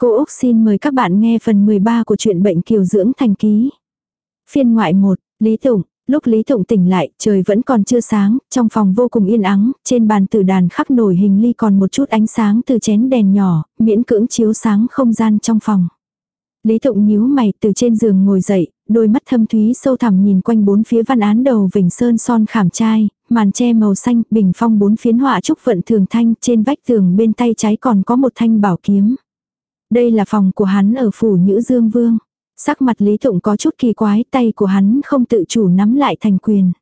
Cô Úc xin mời các bạn nghe phần 13 của truyện bệnh kiều dưỡng thành ký. Phiên ngoại 1, Lý Tụng, lúc Lý Tụng tỉnh lại, trời vẫn còn chưa sáng, trong phòng vô cùng yên ắng, trên bàn tử đàn khắc nổi hình ly còn một chút ánh sáng từ chén đèn nhỏ, miễn cưỡng chiếu sáng không gian trong phòng. Lý Tụng nhíu mày từ trên giường ngồi dậy, đôi mắt thâm thúy sâu thẳm nhìn quanh bốn phía văn án đầu vỉnh sơn son khảm trai, màn tre màu xanh, bình phong bốn phiến họa trúc vận thường thanh, trên vách tường bên tay trái còn có một thanh bảo kiếm. Đây là phòng của hắn ở phủ Nhữ Dương Vương. Sắc mặt Lý Tụng có chút kỳ quái, tay của hắn không tự chủ nắm lại thành quyền.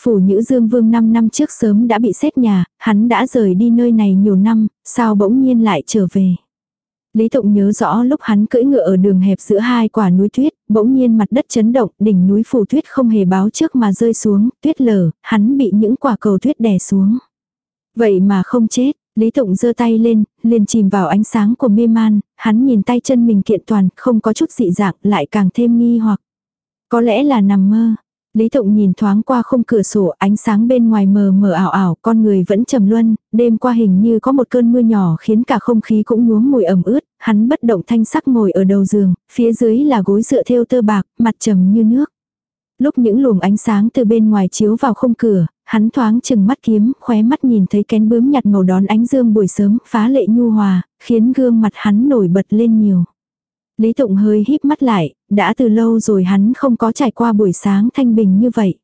Phủ Nhữ Dương Vương 5 năm trước sớm đã bị xét nhà, hắn đã rời đi nơi này nhiều năm, sao bỗng nhiên lại trở về. Lý Tụng nhớ rõ lúc hắn cưỡi ngựa ở đường hẹp giữa hai quả núi tuyết, bỗng nhiên mặt đất chấn động, đỉnh núi phủ tuyết không hề báo trước mà rơi xuống, tuyết lở, hắn bị những quả cầu tuyết đè xuống. Vậy mà không chết, Lý Tụng giơ tay lên, liền chìm vào ánh sáng của mê man, hắn nhìn tay chân mình kiện toàn, không có chút dị dạng, lại càng thêm nghi hoặc. Có lẽ là nằm mơ. Lý Tụng nhìn thoáng qua khung cửa sổ, ánh sáng bên ngoài mờ mờ ảo ảo, con người vẫn trầm luân, đêm qua hình như có một cơn mưa nhỏ khiến cả không khí cũng nhuốm mùi ẩm ướt, hắn bất động thanh sắc ngồi ở đầu giường, phía dưới là gối dựa thêu tơ bạc, mặt trầm như nước. Lúc những luồng ánh sáng từ bên ngoài chiếu vào khung cửa, hắn thoáng chừng mắt kiếm, khóe mắt nhìn thấy kén bướm nhặt màu đón ánh dương buổi sớm, phá lệ nhu hòa, khiến gương mặt hắn nổi bật lên nhiều. Lý Tụng hơi híp mắt lại, đã từ lâu rồi hắn không có trải qua buổi sáng thanh bình như vậy.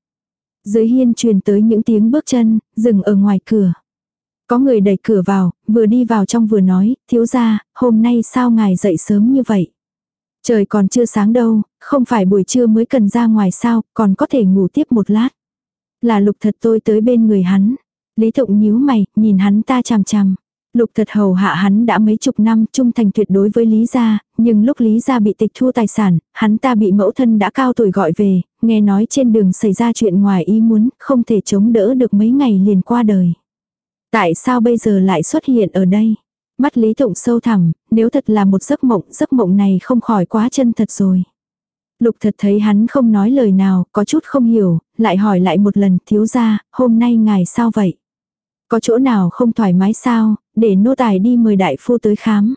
Dưới hiên truyền tới những tiếng bước chân, dừng ở ngoài cửa. Có người đẩy cửa vào, vừa đi vào trong vừa nói, thiếu gia, hôm nay sao ngài dậy sớm như vậy? Trời còn chưa sáng đâu, không phải buổi trưa mới cần ra ngoài sao, còn có thể ngủ tiếp một lát. Là lục thật tôi tới bên người hắn. Lý Thụng nhíu mày, nhìn hắn ta chằm chằm. Lục thật hầu hạ hắn đã mấy chục năm trung thành tuyệt đối với Lý Gia, nhưng lúc Lý Gia bị tịch thu tài sản, hắn ta bị mẫu thân đã cao tuổi gọi về, nghe nói trên đường xảy ra chuyện ngoài ý muốn, không thể chống đỡ được mấy ngày liền qua đời. Tại sao bây giờ lại xuất hiện ở đây? Mắt Lý Tụng sâu thẳm, nếu thật là một giấc mộng, giấc mộng này không khỏi quá chân thật rồi. Lục thật thấy hắn không nói lời nào, có chút không hiểu, lại hỏi lại một lần, thiếu ra, hôm nay ngài sao vậy? Có chỗ nào không thoải mái sao, để nô tài đi mời đại phu tới khám.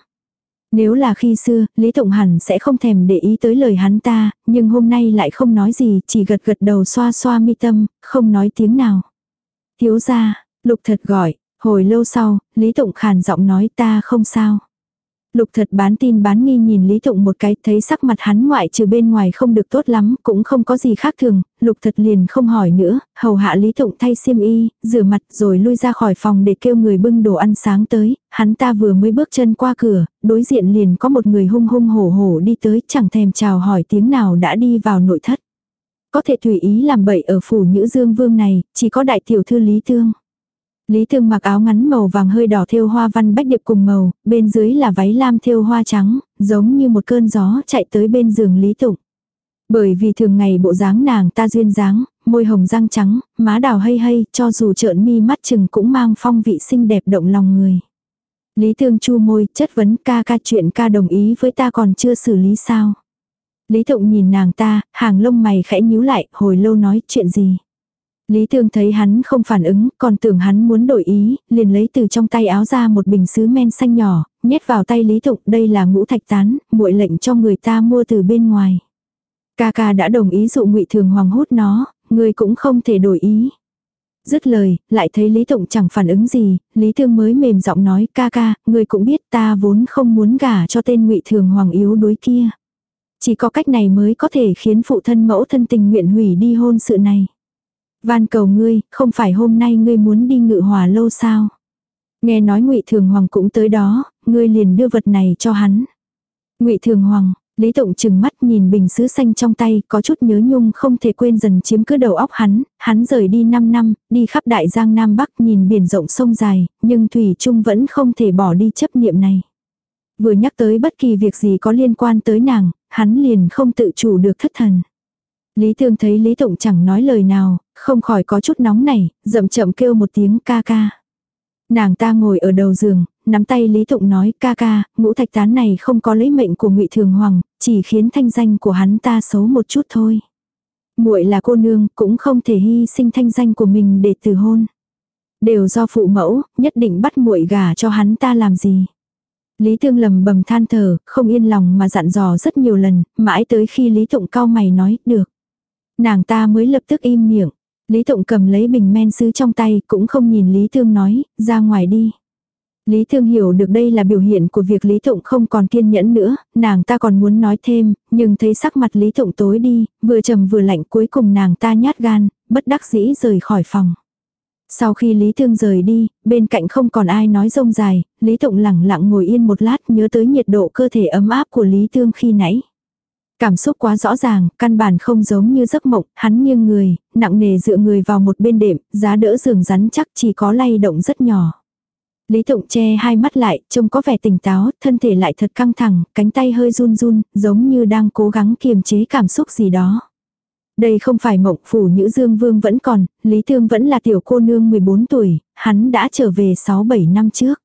Nếu là khi xưa, Lý Tụng hẳn sẽ không thèm để ý tới lời hắn ta, nhưng hôm nay lại không nói gì, chỉ gật gật đầu xoa xoa mi tâm, không nói tiếng nào. Thiếu ra, lục thật gọi, hồi lâu sau, Lý Tụng khàn giọng nói ta không sao. Lục thật bán tin bán nghi nhìn Lý Tụng một cái thấy sắc mặt hắn ngoại trừ bên ngoài không được tốt lắm, cũng không có gì khác thường, lục thật liền không hỏi nữa, hầu hạ Lý Tụng thay xiêm y, rửa mặt rồi lui ra khỏi phòng để kêu người bưng đồ ăn sáng tới, hắn ta vừa mới bước chân qua cửa, đối diện liền có một người hung hung hổ hổ đi tới chẳng thèm chào hỏi tiếng nào đã đi vào nội thất. Có thể tùy ý làm bậy ở phủ Nhữ Dương Vương này, chỉ có đại tiểu thư Lý Tương. Lý Thương mặc áo ngắn màu vàng hơi đỏ thêu hoa văn bách điệp cùng màu, bên dưới là váy lam thêu hoa trắng, giống như một cơn gió chạy tới bên giường Lý Tụng. Bởi vì thường ngày bộ dáng nàng ta duyên dáng, môi hồng răng trắng, má đào hay hay, cho dù trợn mi mắt chừng cũng mang phong vị xinh đẹp động lòng người. Lý Thương chu môi, chất vấn ca ca chuyện ca đồng ý với ta còn chưa xử lý sao. Lý Tụng nhìn nàng ta, hàng lông mày khẽ nhíu lại, hồi lâu nói chuyện gì. Lý Thương thấy hắn không phản ứng, còn tưởng hắn muốn đổi ý, liền lấy từ trong tay áo ra một bình sứ men xanh nhỏ, nhét vào tay Lý Tụng, đây là ngũ thạch tán, muội lệnh cho người ta mua từ bên ngoài. Ca ca đã đồng ý dụ ngụy Thường Hoàng hút nó, người cũng không thể đổi ý. Dứt lời, lại thấy Lý Tụng chẳng phản ứng gì, Lý Thương mới mềm giọng nói ca ca, người cũng biết ta vốn không muốn gả cho tên ngụy Thường Hoàng yếu đuối kia. Chỉ có cách này mới có thể khiến phụ thân mẫu thân tình nguyện hủy đi hôn sự này. Van cầu ngươi, không phải hôm nay ngươi muốn đi ngự hòa lâu sao? Nghe nói ngụy Thường Hoàng cũng tới đó, ngươi liền đưa vật này cho hắn. ngụy Thường Hoàng, Lý Tụng chừng mắt nhìn bình sứ xanh trong tay, có chút nhớ nhung không thể quên dần chiếm cứ đầu óc hắn, hắn rời đi 5 năm, đi khắp đại giang Nam Bắc nhìn biển rộng sông dài, nhưng Thủy Trung vẫn không thể bỏ đi chấp niệm này. Vừa nhắc tới bất kỳ việc gì có liên quan tới nàng, hắn liền không tự chủ được thất thần. Lý Thương thấy Lý Tụng chẳng nói lời nào, không khỏi có chút nóng này, rậm chậm kêu một tiếng ca ca. Nàng ta ngồi ở đầu giường, nắm tay Lý Tụng nói ca ca, ngũ thạch tán này không có lấy mệnh của ngụy Thường Hoàng, chỉ khiến thanh danh của hắn ta xấu một chút thôi. muội là cô nương, cũng không thể hy sinh thanh danh của mình để từ hôn. Đều do phụ mẫu, nhất định bắt muội gả cho hắn ta làm gì. Lý Tương lầm bầm than thở, không yên lòng mà dặn dò rất nhiều lần, mãi tới khi Lý Tụng cao mày nói, được. Nàng ta mới lập tức im miệng. Lý Tụng cầm lấy bình men sứ trong tay, cũng không nhìn Lý Thương nói, ra ngoài đi. Lý Thương hiểu được đây là biểu hiện của việc Lý Tụng không còn kiên nhẫn nữa, nàng ta còn muốn nói thêm, nhưng thấy sắc mặt Lý Tụng tối đi, vừa trầm vừa lạnh cuối cùng nàng ta nhát gan, bất đắc dĩ rời khỏi phòng. Sau khi Lý Thương rời đi, bên cạnh không còn ai nói rông dài, Lý Tụng lẳng lặng ngồi yên một lát nhớ tới nhiệt độ cơ thể ấm áp của Lý Thương khi nãy. Cảm xúc quá rõ ràng, căn bản không giống như giấc mộng, hắn nghiêng người, nặng nề dựa người vào một bên đệm, giá đỡ giường rắn chắc chỉ có lay động rất nhỏ. Lý Tụng che hai mắt lại, trông có vẻ tỉnh táo, thân thể lại thật căng thẳng, cánh tay hơi run run, giống như đang cố gắng kiềm chế cảm xúc gì đó. Đây không phải mộng phủ Nhữ Dương Vương vẫn còn, Lý Thương vẫn là tiểu cô nương 14 tuổi, hắn đã trở về 6-7 năm trước.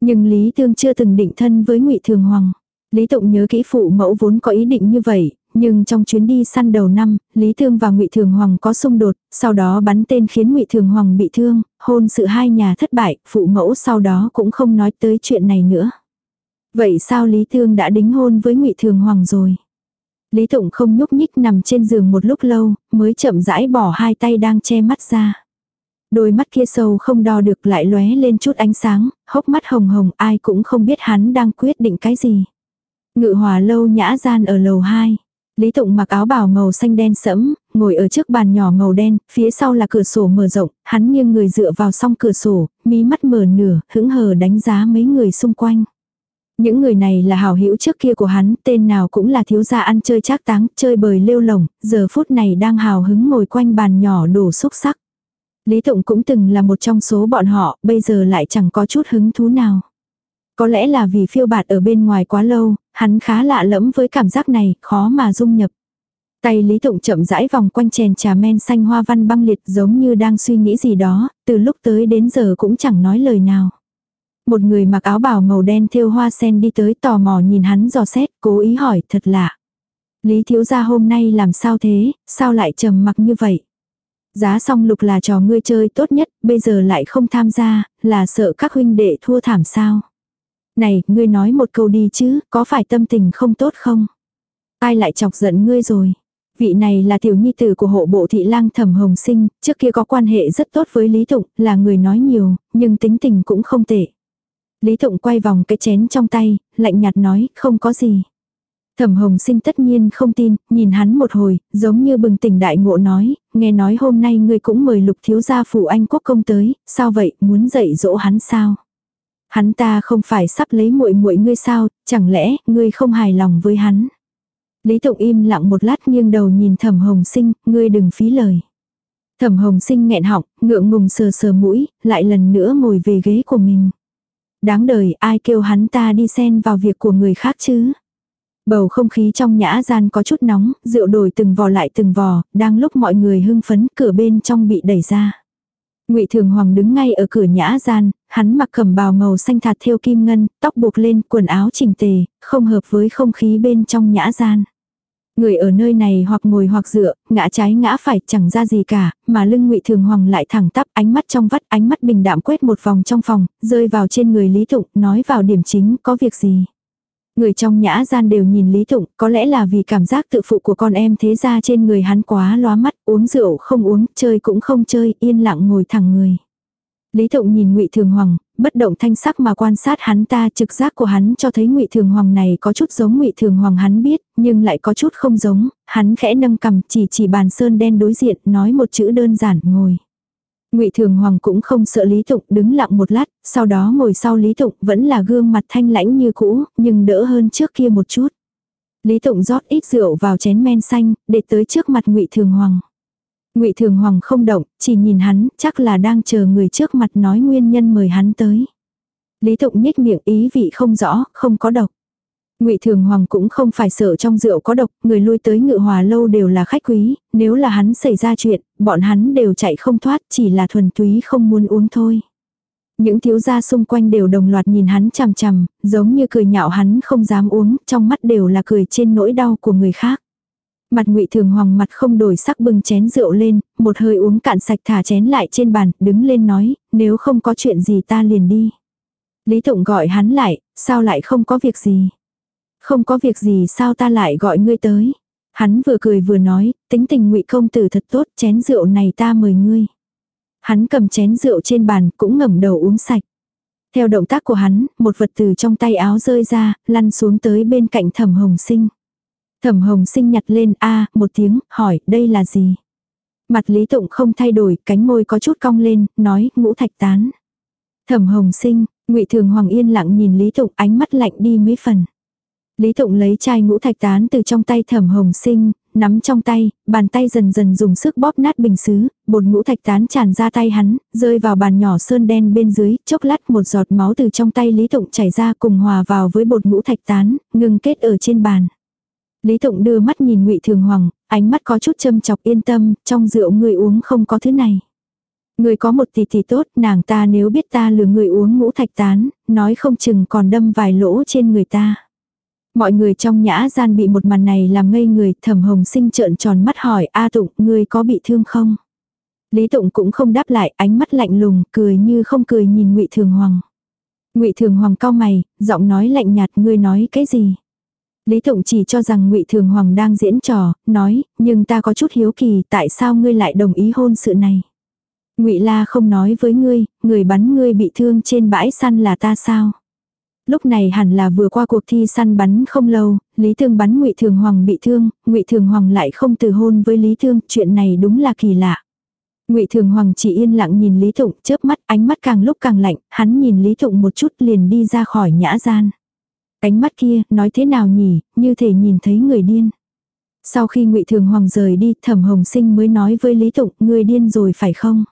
Nhưng Lý Thương chưa từng định thân với ngụy Thường Hoàng. Lý Tụng nhớ kỹ phụ mẫu vốn có ý định như vậy, nhưng trong chuyến đi săn đầu năm, Lý Thương và Ngụy Thường Hoàng có xung đột, sau đó bắn tên khiến Ngụy Thường Hoàng bị thương, hôn sự hai nhà thất bại, phụ mẫu sau đó cũng không nói tới chuyện này nữa. Vậy sao Lý Thương đã đính hôn với Ngụy Thường Hoàng rồi? Lý Tụng không nhúc nhích nằm trên giường một lúc lâu, mới chậm rãi bỏ hai tay đang che mắt ra. Đôi mắt kia sâu không đo được lại lóe lên chút ánh sáng, hốc mắt hồng hồng ai cũng không biết hắn đang quyết định cái gì. Ngự hòa lâu nhã gian ở lầu 2. Lý Tụng mặc áo bào màu xanh đen sẫm, ngồi ở trước bàn nhỏ màu đen, phía sau là cửa sổ mở rộng, hắn nghiêng người dựa vào song cửa sổ, mí mắt mở nửa, hững hờ đánh giá mấy người xung quanh. Những người này là hảo hữu trước kia của hắn, tên nào cũng là thiếu gia ăn chơi trác táng, chơi bời lêu lồng, giờ phút này đang hào hứng ngồi quanh bàn nhỏ đổ xúc sắc. Lý Tụng cũng từng là một trong số bọn họ, bây giờ lại chẳng có chút hứng thú nào. Có lẽ là vì phiêu bạt ở bên ngoài quá lâu, hắn khá lạ lẫm với cảm giác này, khó mà dung nhập. Tay Lý Tụng chậm rãi vòng quanh chèn trà men xanh hoa văn băng liệt giống như đang suy nghĩ gì đó, từ lúc tới đến giờ cũng chẳng nói lời nào. Một người mặc áo bào màu đen thêu hoa sen đi tới tò mò nhìn hắn dò xét, cố ý hỏi thật lạ. Lý thiếu gia hôm nay làm sao thế, sao lại trầm mặc như vậy? Giá song lục là trò ngươi chơi tốt nhất, bây giờ lại không tham gia, là sợ các huynh đệ thua thảm sao? Này, ngươi nói một câu đi chứ, có phải tâm tình không tốt không? Ai lại chọc giận ngươi rồi? Vị này là tiểu nhi tử của hộ bộ thị lang thẩm hồng sinh, trước kia có quan hệ rất tốt với Lý Tụng, là người nói nhiều, nhưng tính tình cũng không tệ. Lý Tụng quay vòng cái chén trong tay, lạnh nhạt nói, không có gì. Thẩm hồng sinh tất nhiên không tin, nhìn hắn một hồi, giống như bừng tỉnh đại ngộ nói, nghe nói hôm nay ngươi cũng mời lục thiếu gia phủ anh quốc công tới, sao vậy, muốn dạy dỗ hắn sao? Hắn ta không phải sắp lấy muội muội ngươi sao, chẳng lẽ ngươi không hài lòng với hắn? Lý Tụng im lặng một lát nghiêng đầu nhìn Thẩm Hồng Sinh, ngươi đừng phí lời. Thẩm Hồng Sinh nghẹn họng, ngượng ngùng sờ sờ mũi, lại lần nữa ngồi về ghế của mình. Đáng đời ai kêu hắn ta đi xen vào việc của người khác chứ? Bầu không khí trong nhã gian có chút nóng, rượu đổi từng vò lại từng vò, đang lúc mọi người hưng phấn cửa bên trong bị đẩy ra. Ngụy Thường Hoàng đứng ngay ở cửa nhã gian, hắn mặc cẩm bào màu xanh thạt thêu kim ngân, tóc buộc lên, quần áo chỉnh tề, không hợp với không khí bên trong nhã gian. Người ở nơi này hoặc ngồi hoặc dựa, ngã trái ngã phải chẳng ra gì cả, mà lưng ngụy Thường Hoàng lại thẳng tắp ánh mắt trong vắt ánh mắt bình đạm quét một vòng trong phòng, rơi vào trên người Lý Tụng, nói vào điểm chính, có việc gì. Người trong nhã gian đều nhìn Lý Tụng, có lẽ là vì cảm giác tự phụ của con em thế ra trên người hắn quá lóa mắt, uống rượu không uống, chơi cũng không chơi, yên lặng ngồi thẳng người. Lý Tụng nhìn Ngụy Thường Hoàng, bất động thanh sắc mà quan sát hắn ta, trực giác của hắn cho thấy Ngụy Thường Hoàng này có chút giống Ngụy Thường Hoàng hắn biết, nhưng lại có chút không giống, hắn khẽ nâng cầm, chỉ chỉ bàn sơn đen đối diện, nói một chữ đơn giản, ngồi. Ngụy Thường Hoàng cũng không sợ Lý Tụng, đứng lặng một lát, sau đó ngồi sau Lý Tụng, vẫn là gương mặt thanh lãnh như cũ, nhưng đỡ hơn trước kia một chút. Lý Tụng rót ít rượu vào chén men xanh, để tới trước mặt Ngụy Thường Hoàng. Ngụy Thường Hoàng không động, chỉ nhìn hắn, chắc là đang chờ người trước mặt nói nguyên nhân mời hắn tới. Lý Tụng nhếch miệng ý vị không rõ, không có độc. Ngụy Thường Hoàng cũng không phải sợ trong rượu có độc, người lui tới Ngự Hòa lâu đều là khách quý, nếu là hắn xảy ra chuyện, bọn hắn đều chạy không thoát, chỉ là thuần túy không muốn uống thôi. Những thiếu gia xung quanh đều đồng loạt nhìn hắn chằm chằm, giống như cười nhạo hắn không dám uống, trong mắt đều là cười trên nỗi đau của người khác. Mặt ngụy thường hoàng mặt không đổi sắc bưng chén rượu lên, một hơi uống cạn sạch thả chén lại trên bàn, đứng lên nói, nếu không có chuyện gì ta liền đi. Lý Tụng gọi hắn lại, sao lại không có việc gì? Không có việc gì sao ta lại gọi ngươi tới? Hắn vừa cười vừa nói, tính tình ngụy công tử thật tốt, chén rượu này ta mời ngươi. Hắn cầm chén rượu trên bàn cũng ngẩng đầu uống sạch. Theo động tác của hắn, một vật từ trong tay áo rơi ra, lăn xuống tới bên cạnh thẩm hồng sinh. Thẩm hồng sinh nhặt lên a một tiếng, hỏi, đây là gì? Mặt Lý Tụng không thay đổi, cánh môi có chút cong lên, nói, ngũ thạch tán. Thẩm hồng sinh, ngụy Thường Hoàng yên lặng nhìn Lý Tụng ánh mắt lạnh đi mấy phần. Lý Tụng lấy chai ngũ thạch tán từ trong tay thẩm hồng sinh, nắm trong tay, bàn tay dần dần dùng sức bóp nát bình xứ, bột ngũ thạch tán tràn ra tay hắn, rơi vào bàn nhỏ sơn đen bên dưới, chốc lát một giọt máu từ trong tay Lý Tụng chảy ra cùng hòa vào với bột ngũ thạch tán, ngừng kết ở trên bàn. Lý Tụng đưa mắt nhìn ngụy Thường Hoàng, ánh mắt có chút châm chọc yên tâm, trong rượu người uống không có thứ này. Người có một tỷ tỷ tốt, nàng ta nếu biết ta lừa người uống ngũ thạch tán, nói không chừng còn đâm vài lỗ trên người ta. Mọi người trong nhã gian bị một màn này làm ngây người, thẩm hồng sinh trợn tròn mắt hỏi, A Tụng, ngươi có bị thương không? Lý Tụng cũng không đáp lại, ánh mắt lạnh lùng, cười như không cười nhìn ngụy Thường Hoàng. ngụy Thường Hoàng cao mày, giọng nói lạnh nhạt, ngươi nói cái gì? Lý Tụng chỉ cho rằng ngụy Thường Hoàng đang diễn trò, nói, nhưng ta có chút hiếu kỳ, tại sao ngươi lại đồng ý hôn sự này? Ngụy La không nói với ngươi, người bắn ngươi bị thương trên bãi săn là ta sao? Lúc này hẳn là vừa qua cuộc thi săn bắn không lâu, Lý Thương bắn Ngụy Thường Hoàng bị thương, Ngụy Thường Hoàng lại không từ hôn với Lý Thương, chuyện này đúng là kỳ lạ. Ngụy Thường Hoàng chỉ yên lặng nhìn Lý Tụng, chớp mắt, ánh mắt càng lúc càng lạnh, hắn nhìn Lý Tụng một chút liền đi ra khỏi nhã gian. Ánh mắt kia, nói thế nào nhỉ, như thể nhìn thấy người điên. Sau khi Ngụy Thường Hoàng rời đi, Thẩm Hồng Sinh mới nói với Lý Tụng, người điên rồi phải không?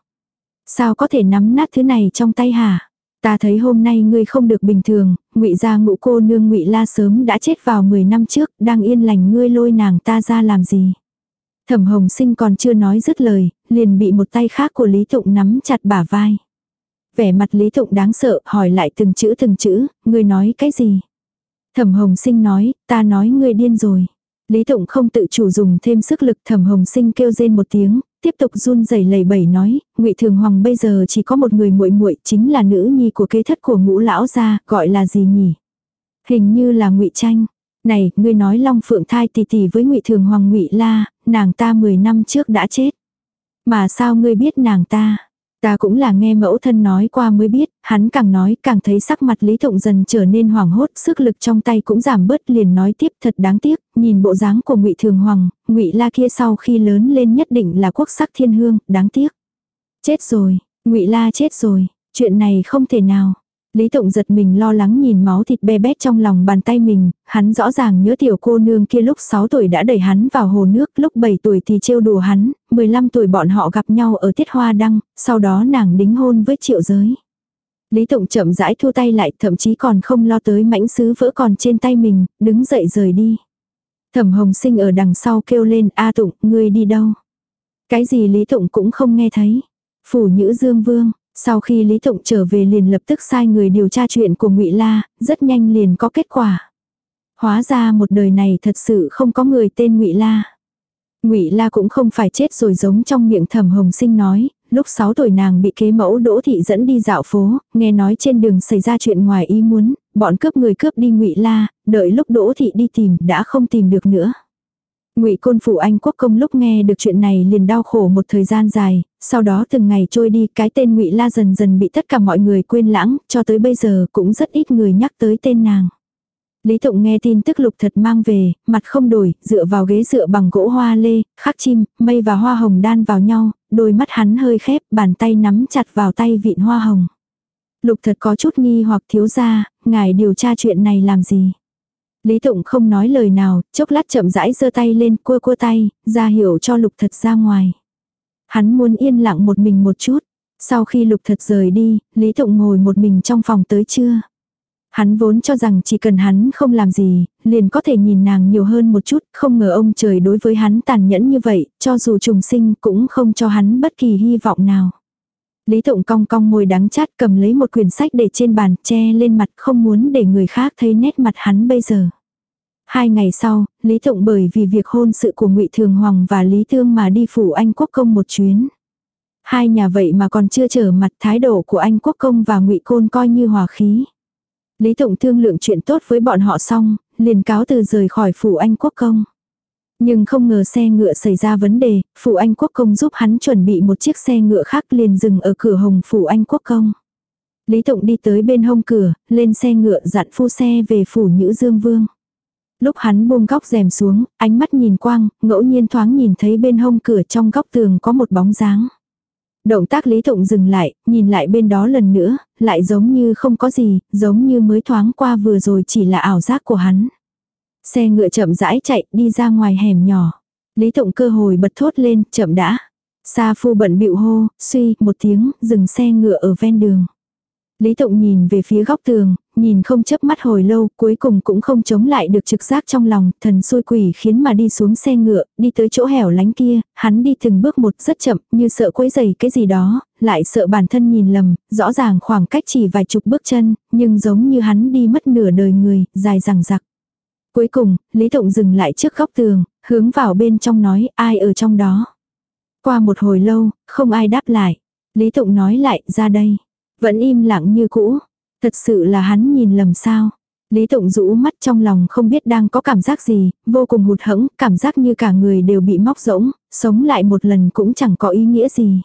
Sao có thể nắm nát thứ này trong tay hả? Ta thấy hôm nay ngươi không được bình thường, ngụy gia ngũ cô nương ngụy la sớm đã chết vào 10 năm trước, đang yên lành ngươi lôi nàng ta ra làm gì. Thẩm hồng sinh còn chưa nói dứt lời, liền bị một tay khác của Lý Tụng nắm chặt bả vai. Vẻ mặt Lý Tụng đáng sợ, hỏi lại từng chữ từng chữ, ngươi nói cái gì? Thẩm hồng sinh nói, ta nói ngươi điên rồi. Lý Tụng không tự chủ dùng thêm sức lực thẩm hồng sinh kêu rên một tiếng, tiếp tục run rẩy lẩy bẩy nói, ngụy Thường Hoàng bây giờ chỉ có một người muội muội chính là nữ nhi của kế thất của ngũ lão gia, gọi là gì nhỉ? Hình như là ngụy Tranh. Này, ngươi nói Long Phượng thai tỷ tỷ với ngụy Thường Hoàng ngụy La, nàng ta 10 năm trước đã chết. Mà sao ngươi biết nàng ta? Ta cũng là nghe mẫu thân nói qua mới biết, hắn càng nói càng thấy sắc mặt Lý Thụng dần trở nên hoảng hốt, sức lực trong tay cũng giảm bớt liền nói tiếp thật đáng tiếc, nhìn bộ dáng của ngụy Thường Hoàng, ngụy La kia sau khi lớn lên nhất định là quốc sắc thiên hương, đáng tiếc. Chết rồi, ngụy La chết rồi, chuyện này không thể nào. Lý Tụng giật mình lo lắng nhìn máu thịt be bét trong lòng bàn tay mình, hắn rõ ràng nhớ tiểu cô nương kia lúc 6 tuổi đã đẩy hắn vào hồ nước, lúc 7 tuổi thì trêu đùa hắn, 15 tuổi bọn họ gặp nhau ở tiết hoa đăng, sau đó nàng đính hôn với triệu giới. Lý Tụng chậm rãi thu tay lại, thậm chí còn không lo tới mảnh sứ vỡ còn trên tay mình, đứng dậy rời đi. Thẩm Hồng Sinh ở đằng sau kêu lên, A Tụng, ngươi đi đâu? Cái gì Lý Tụng cũng không nghe thấy. Phủ Nhữ Dương Vương, sau khi Lý Tụng trở về liền lập tức sai người điều tra chuyện của Ngụy La, rất nhanh liền có kết quả. Hóa ra một đời này thật sự không có người tên Ngụy La. Ngụy La cũng không phải chết rồi giống trong miệng Thẩm Hồng Sinh nói, lúc 6 tuổi nàng bị kế mẫu Đỗ thị dẫn đi dạo phố, nghe nói trên đường xảy ra chuyện ngoài ý muốn, bọn cướp người cướp đi Ngụy La, đợi lúc Đỗ thị đi tìm đã không tìm được nữa. Ngụy Côn phủ Anh quốc công lúc nghe được chuyện này liền đau khổ một thời gian dài, sau đó từng ngày trôi đi, cái tên Ngụy La dần dần bị tất cả mọi người quên lãng, cho tới bây giờ cũng rất ít người nhắc tới tên nàng. Lý Tụng nghe tin tức lục thật mang về, mặt không đổi, dựa vào ghế dựa bằng gỗ hoa lê, khắc chim, mây và hoa hồng đan vào nhau, đôi mắt hắn hơi khép, bàn tay nắm chặt vào tay vịn hoa hồng. Lục thật có chút nghi hoặc thiếu gia, ngài điều tra chuyện này làm gì. Lý Tụng không nói lời nào, chốc lát chậm rãi giơ tay lên cua cua tay, ra hiểu cho lục thật ra ngoài. Hắn muốn yên lặng một mình một chút. Sau khi lục thật rời đi, Lý Tụng ngồi một mình trong phòng tới trưa. Hắn vốn cho rằng chỉ cần hắn không làm gì, liền có thể nhìn nàng nhiều hơn một chút, không ngờ ông trời đối với hắn tàn nhẫn như vậy, cho dù trùng sinh cũng không cho hắn bất kỳ hy vọng nào. Lý Tụng cong cong môi đắng chát cầm lấy một quyển sách để trên bàn che lên mặt không muốn để người khác thấy nét mặt hắn bây giờ. Hai ngày sau, Lý Tụng bởi vì việc hôn sự của ngụy Thường Hoàng và Lý thương mà đi phủ Anh Quốc Công một chuyến. Hai nhà vậy mà còn chưa trở mặt thái độ của Anh Quốc Công và ngụy Côn coi như hòa khí. Lý Tụng thương lượng chuyện tốt với bọn họ xong, liền cáo từ rời khỏi phủ anh quốc công. Nhưng không ngờ xe ngựa xảy ra vấn đề, phủ anh quốc công giúp hắn chuẩn bị một chiếc xe ngựa khác liền dừng ở cửa hồng phủ anh quốc công. Lý Tụng đi tới bên hông cửa, lên xe ngựa dặn phu xe về phủ Nhữ Dương Vương. Lúc hắn buông góc rèm xuống, ánh mắt nhìn quang, ngẫu nhiên thoáng nhìn thấy bên hông cửa trong góc tường có một bóng dáng. Động tác Lý Tụng dừng lại, nhìn lại bên đó lần nữa, lại giống như không có gì, giống như mới thoáng qua vừa rồi chỉ là ảo giác của hắn. Xe ngựa chậm rãi chạy đi ra ngoài hẻm nhỏ. Lý Tụng cơ hồi bật thốt lên, chậm đã. Sa phu bận bịu hô, suy, một tiếng, dừng xe ngựa ở ven đường. Lý Tụng nhìn về phía góc tường, nhìn không chớp mắt hồi lâu, cuối cùng cũng không chống lại được trực giác trong lòng, thần xui quỷ khiến mà đi xuống xe ngựa, đi tới chỗ hẻo lánh kia, hắn đi từng bước một rất chậm, như sợ quấy giày cái gì đó, lại sợ bản thân nhìn lầm, rõ ràng khoảng cách chỉ vài chục bước chân, nhưng giống như hắn đi mất nửa đời người, dài dằng dặc. Cuối cùng, Lý Tụng dừng lại trước góc tường, hướng vào bên trong nói ai ở trong đó. Qua một hồi lâu, không ai đáp lại. Lý Tụng nói lại ra đây. Vẫn im lặng như cũ. Thật sự là hắn nhìn lầm sao. Lý Tụng rũ mắt trong lòng không biết đang có cảm giác gì, vô cùng hụt hẫng, cảm giác như cả người đều bị móc rỗng, sống lại một lần cũng chẳng có ý nghĩa gì.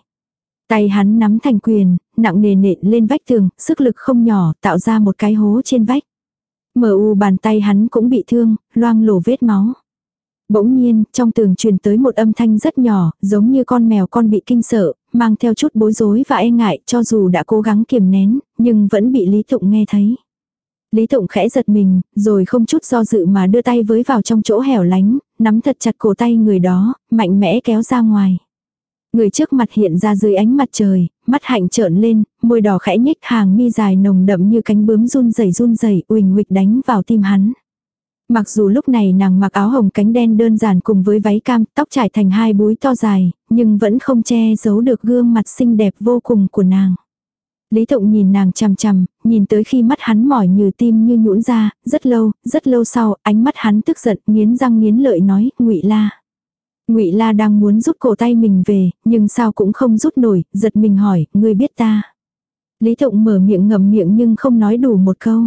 Tay hắn nắm thành quyền, nặng nề nện lên vách tường, sức lực không nhỏ, tạo ra một cái hố trên vách. Mở u bàn tay hắn cũng bị thương, loang lổ vết máu. Bỗng nhiên, trong tường truyền tới một âm thanh rất nhỏ, giống như con mèo con bị kinh sợ, mang theo chút bối rối và e ngại cho dù đã cố gắng kiềm nén, nhưng vẫn bị Lý Tụng nghe thấy. Lý Tụng khẽ giật mình, rồi không chút do dự mà đưa tay với vào trong chỗ hẻo lánh, nắm thật chặt cổ tay người đó, mạnh mẽ kéo ra ngoài. Người trước mặt hiện ra dưới ánh mặt trời, mắt hạnh trợn lên, môi đỏ khẽ nhếch hàng mi dài nồng đậm như cánh bướm run rẩy run rẩy uỳnh uịch đánh vào tim hắn. Mặc dù lúc này nàng mặc áo hồng cánh đen đơn giản cùng với váy cam, tóc trải thành hai búi to dài, nhưng vẫn không che giấu được gương mặt xinh đẹp vô cùng của nàng. Lý Tụng nhìn nàng chằm chằm, nhìn tới khi mắt hắn mỏi như tim như nhũn ra, rất lâu, rất lâu sau, ánh mắt hắn tức giận, nghiến răng nghiến lợi nói, "Ngụy La." Ngụy La đang muốn rút cổ tay mình về, nhưng sao cũng không rút nổi, giật mình hỏi, "Ngươi biết ta?" Lý Tụng mở miệng ngậm miệng nhưng không nói đủ một câu.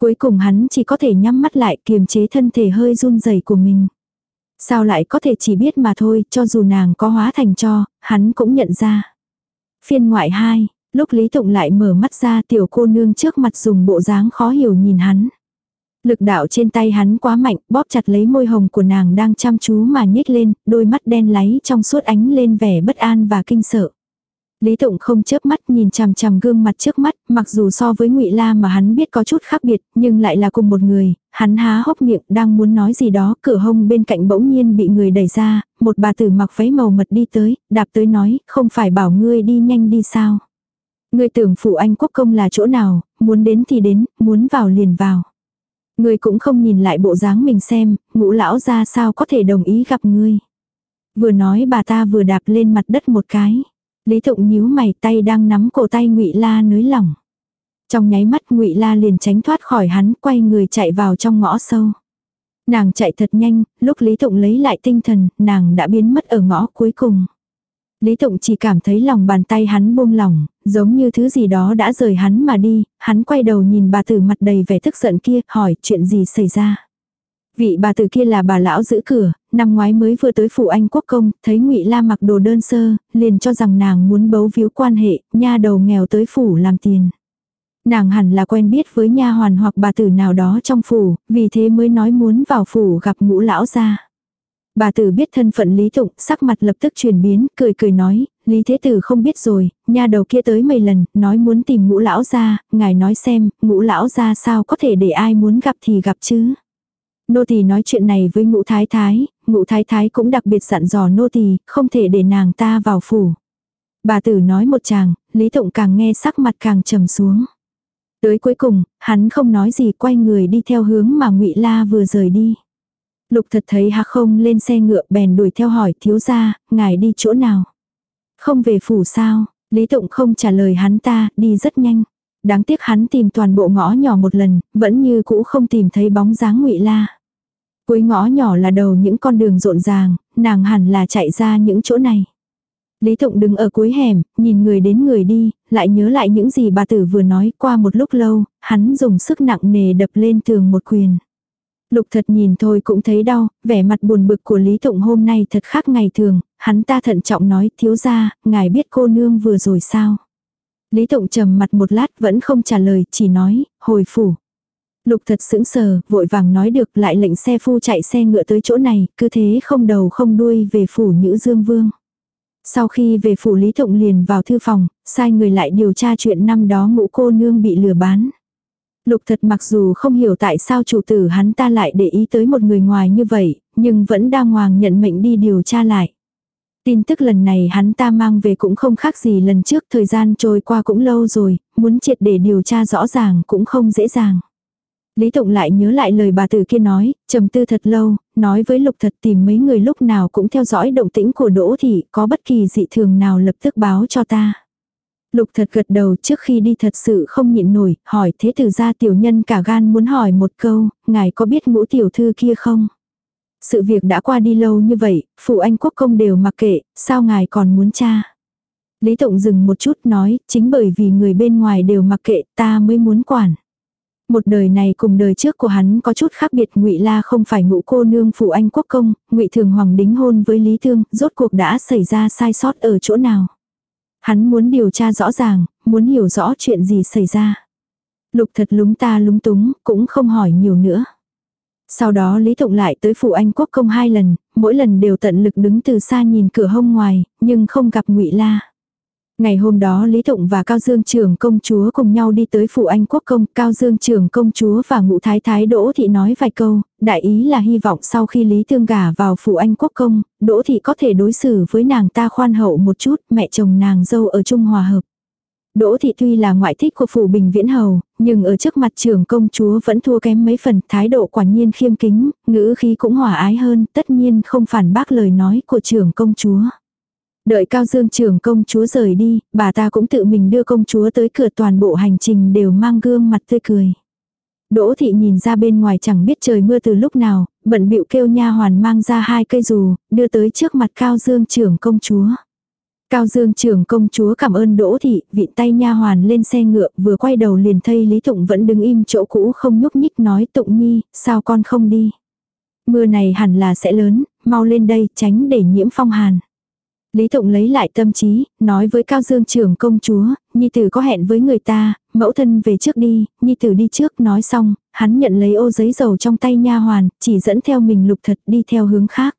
Cuối cùng hắn chỉ có thể nhắm mắt lại kiềm chế thân thể hơi run rẩy của mình. Sao lại có thể chỉ biết mà thôi, cho dù nàng có hóa thành cho, hắn cũng nhận ra. Phiên ngoại 2, lúc Lý Tụng lại mở mắt ra tiểu cô nương trước mặt dùng bộ dáng khó hiểu nhìn hắn. Lực đạo trên tay hắn quá mạnh, bóp chặt lấy môi hồng của nàng đang chăm chú mà nhếch lên, đôi mắt đen láy trong suốt ánh lên vẻ bất an và kinh sợ. Lý Tụng không chớp mắt nhìn chằm chằm gương mặt trước mắt, mặc dù so với Ngụy La mà hắn biết có chút khác biệt, nhưng lại là cùng một người, hắn há hốc miệng đang muốn nói gì đó, cửa hông bên cạnh bỗng nhiên bị người đẩy ra, một bà tử mặc váy màu mật đi tới, đạp tới nói, không phải bảo ngươi đi nhanh đi sao. Ngươi tưởng phủ anh quốc công là chỗ nào, muốn đến thì đến, muốn vào liền vào. Ngươi cũng không nhìn lại bộ dáng mình xem, ngũ lão ra sao có thể đồng ý gặp ngươi. Vừa nói bà ta vừa đạp lên mặt đất một cái. Lý Thụng nhíu mày tay đang nắm cổ tay Ngụy La nới lỏng. Trong nháy mắt Ngụy La liền tránh thoát khỏi hắn, quay người chạy vào trong ngõ sâu. Nàng chạy thật nhanh, lúc Lý Tụng lấy lại tinh thần, nàng đã biến mất ở ngõ cuối cùng. Lý Tụng chỉ cảm thấy lòng bàn tay hắn buông lỏng, giống như thứ gì đó đã rời hắn mà đi, hắn quay đầu nhìn bà tử mặt đầy vẻ tức giận kia, hỏi chuyện gì xảy ra. Vị bà tử kia là bà lão giữ cửa, năm ngoái mới vừa tới phủ anh quốc công, thấy ngụy La mặc đồ đơn sơ, liền cho rằng nàng muốn bấu víu quan hệ, nha đầu nghèo tới phủ làm tiền. Nàng hẳn là quen biết với nha hoàn hoặc bà tử nào đó trong phủ, vì thế mới nói muốn vào phủ gặp ngũ lão gia. Bà tử biết thân phận Lý Tụng, sắc mặt lập tức chuyển biến, cười cười nói, Lý Thế Tử không biết rồi, nha đầu kia tới mấy lần, nói muốn tìm ngũ lão gia, ngài nói xem, ngũ lão gia sao có thể để ai muốn gặp thì gặp chứ. Nô tỳ nói chuyện này với ngũ thái thái, ngũ thái thái cũng đặc biệt dặn dò nô tỳ, không thể để nàng ta vào phủ. Bà tử nói một chàng, Lý Tụng càng nghe sắc mặt càng trầm xuống. Tới cuối cùng, hắn không nói gì quay người đi theo hướng mà ngụy La vừa rời đi. Lục thật thấy hạc không lên xe ngựa bèn đuổi theo hỏi thiếu gia, ngài đi chỗ nào? Không về phủ sao? Lý Tụng không trả lời hắn ta, đi rất nhanh. Đáng tiếc hắn tìm toàn bộ ngõ nhỏ một lần, vẫn như cũ không tìm thấy bóng dáng ngụy La. Cuối ngõ nhỏ là đầu những con đường rộn ràng, nàng hẳn là chạy ra những chỗ này. Lý Tụng đứng ở cuối hẻm, nhìn người đến người đi, lại nhớ lại những gì bà tử vừa nói qua một lúc lâu, hắn dùng sức nặng nề đập lên tường một quyền. Lục thật nhìn thôi cũng thấy đau, vẻ mặt buồn bực của Lý Tụng hôm nay thật khác ngày thường, hắn ta thận trọng nói thiếu ra, ngài biết cô nương vừa rồi sao. Lý Tụng trầm mặt một lát vẫn không trả lời, chỉ nói, hồi phủ. Lục thật sững sờ, vội vàng nói được lại lệnh xe phu chạy xe ngựa tới chỗ này, cứ thế không đầu không đuôi về phủ Nhữ Dương Vương. Sau khi về phủ Lý Thụng liền vào thư phòng, sai người lại điều tra chuyện năm đó ngũ cô nương bị lừa bán. Lục thật mặc dù không hiểu tại sao chủ tử hắn ta lại để ý tới một người ngoài như vậy, nhưng vẫn đang hoàng nhận mệnh đi điều tra lại. Tin tức lần này hắn ta mang về cũng không khác gì lần trước thời gian trôi qua cũng lâu rồi, muốn triệt để điều tra rõ ràng cũng không dễ dàng. Lý Tụng lại nhớ lại lời bà tử kia nói, trầm tư thật lâu, nói với Lục thật tìm mấy người lúc nào cũng theo dõi động tĩnh của Đỗ Thị, có bất kỳ dị thường nào lập tức báo cho ta. Lục thật gật đầu trước khi đi thật sự không nhịn nổi, hỏi thế tử ra tiểu nhân cả gan muốn hỏi một câu, ngài có biết ngũ tiểu thư kia không? Sự việc đã qua đi lâu như vậy, phụ anh quốc công đều mặc kệ, sao ngài còn muốn cha? Lý Tụng dừng một chút nói, chính bởi vì người bên ngoài đều mặc kệ ta mới muốn quản. Một đời này cùng đời trước của hắn có chút khác biệt ngụy La không phải ngũ cô nương phụ anh quốc công, ngụy Thường Hoàng đính hôn với Lý Thương, rốt cuộc đã xảy ra sai sót ở chỗ nào. Hắn muốn điều tra rõ ràng, muốn hiểu rõ chuyện gì xảy ra. Lục thật lúng ta lúng túng, cũng không hỏi nhiều nữa. Sau đó Lý Tụng lại tới phủ Anh Quốc công hai lần, mỗi lần đều tận lực đứng từ xa nhìn cửa hông ngoài, nhưng không gặp ngụy La. Ngày hôm đó Lý Tụng và Cao Dương trưởng công chúa cùng nhau đi tới phủ Anh Quốc công, Cao Dương trưởng công chúa và ngũ thái thái Đỗ Thị nói vài câu, đại ý là hy vọng sau khi Lý Tương gả vào phủ Anh Quốc công, Đỗ Thị có thể đối xử với nàng ta khoan hậu một chút, mẹ chồng nàng dâu ở Trung Hòa Hợp. Đỗ Thị tuy là ngoại thích của phủ Bình Viễn Hầu, nhưng ở trước mặt trưởng công chúa vẫn thua kém mấy phần, thái độ quả nhiên khiêm kính, ngữ khí cũng hòa ái hơn, tất nhiên không phản bác lời nói của trưởng công chúa. Đợi Cao Dương trưởng công chúa rời đi, bà ta cũng tự mình đưa công chúa tới cửa toàn bộ hành trình đều mang gương mặt tươi cười. Đỗ thị nhìn ra bên ngoài chẳng biết trời mưa từ lúc nào, bận bịu kêu nha hoàn mang ra hai cây dù, đưa tới trước mặt Cao Dương trưởng công chúa. Cao Dương trưởng công chúa cảm ơn Đỗ thị, vịn tay nha hoàn lên xe ngựa, vừa quay đầu liền thấy Lý Tụng vẫn đứng im chỗ cũ không nhúc nhích nói Tụng Nhi, sao con không đi? Mưa này hẳn là sẽ lớn, mau lên đây tránh để nhiễm phong hàn. Lý Tụng lấy lại tâm trí, nói với Cao Dương trưởng công chúa, Nhi tử có hẹn với người ta, mẫu thân về trước đi, Nhi tử đi trước, nói xong, hắn nhận lấy ô giấy dầu trong tay nha hoàn, chỉ dẫn theo mình lục thật đi theo hướng khác.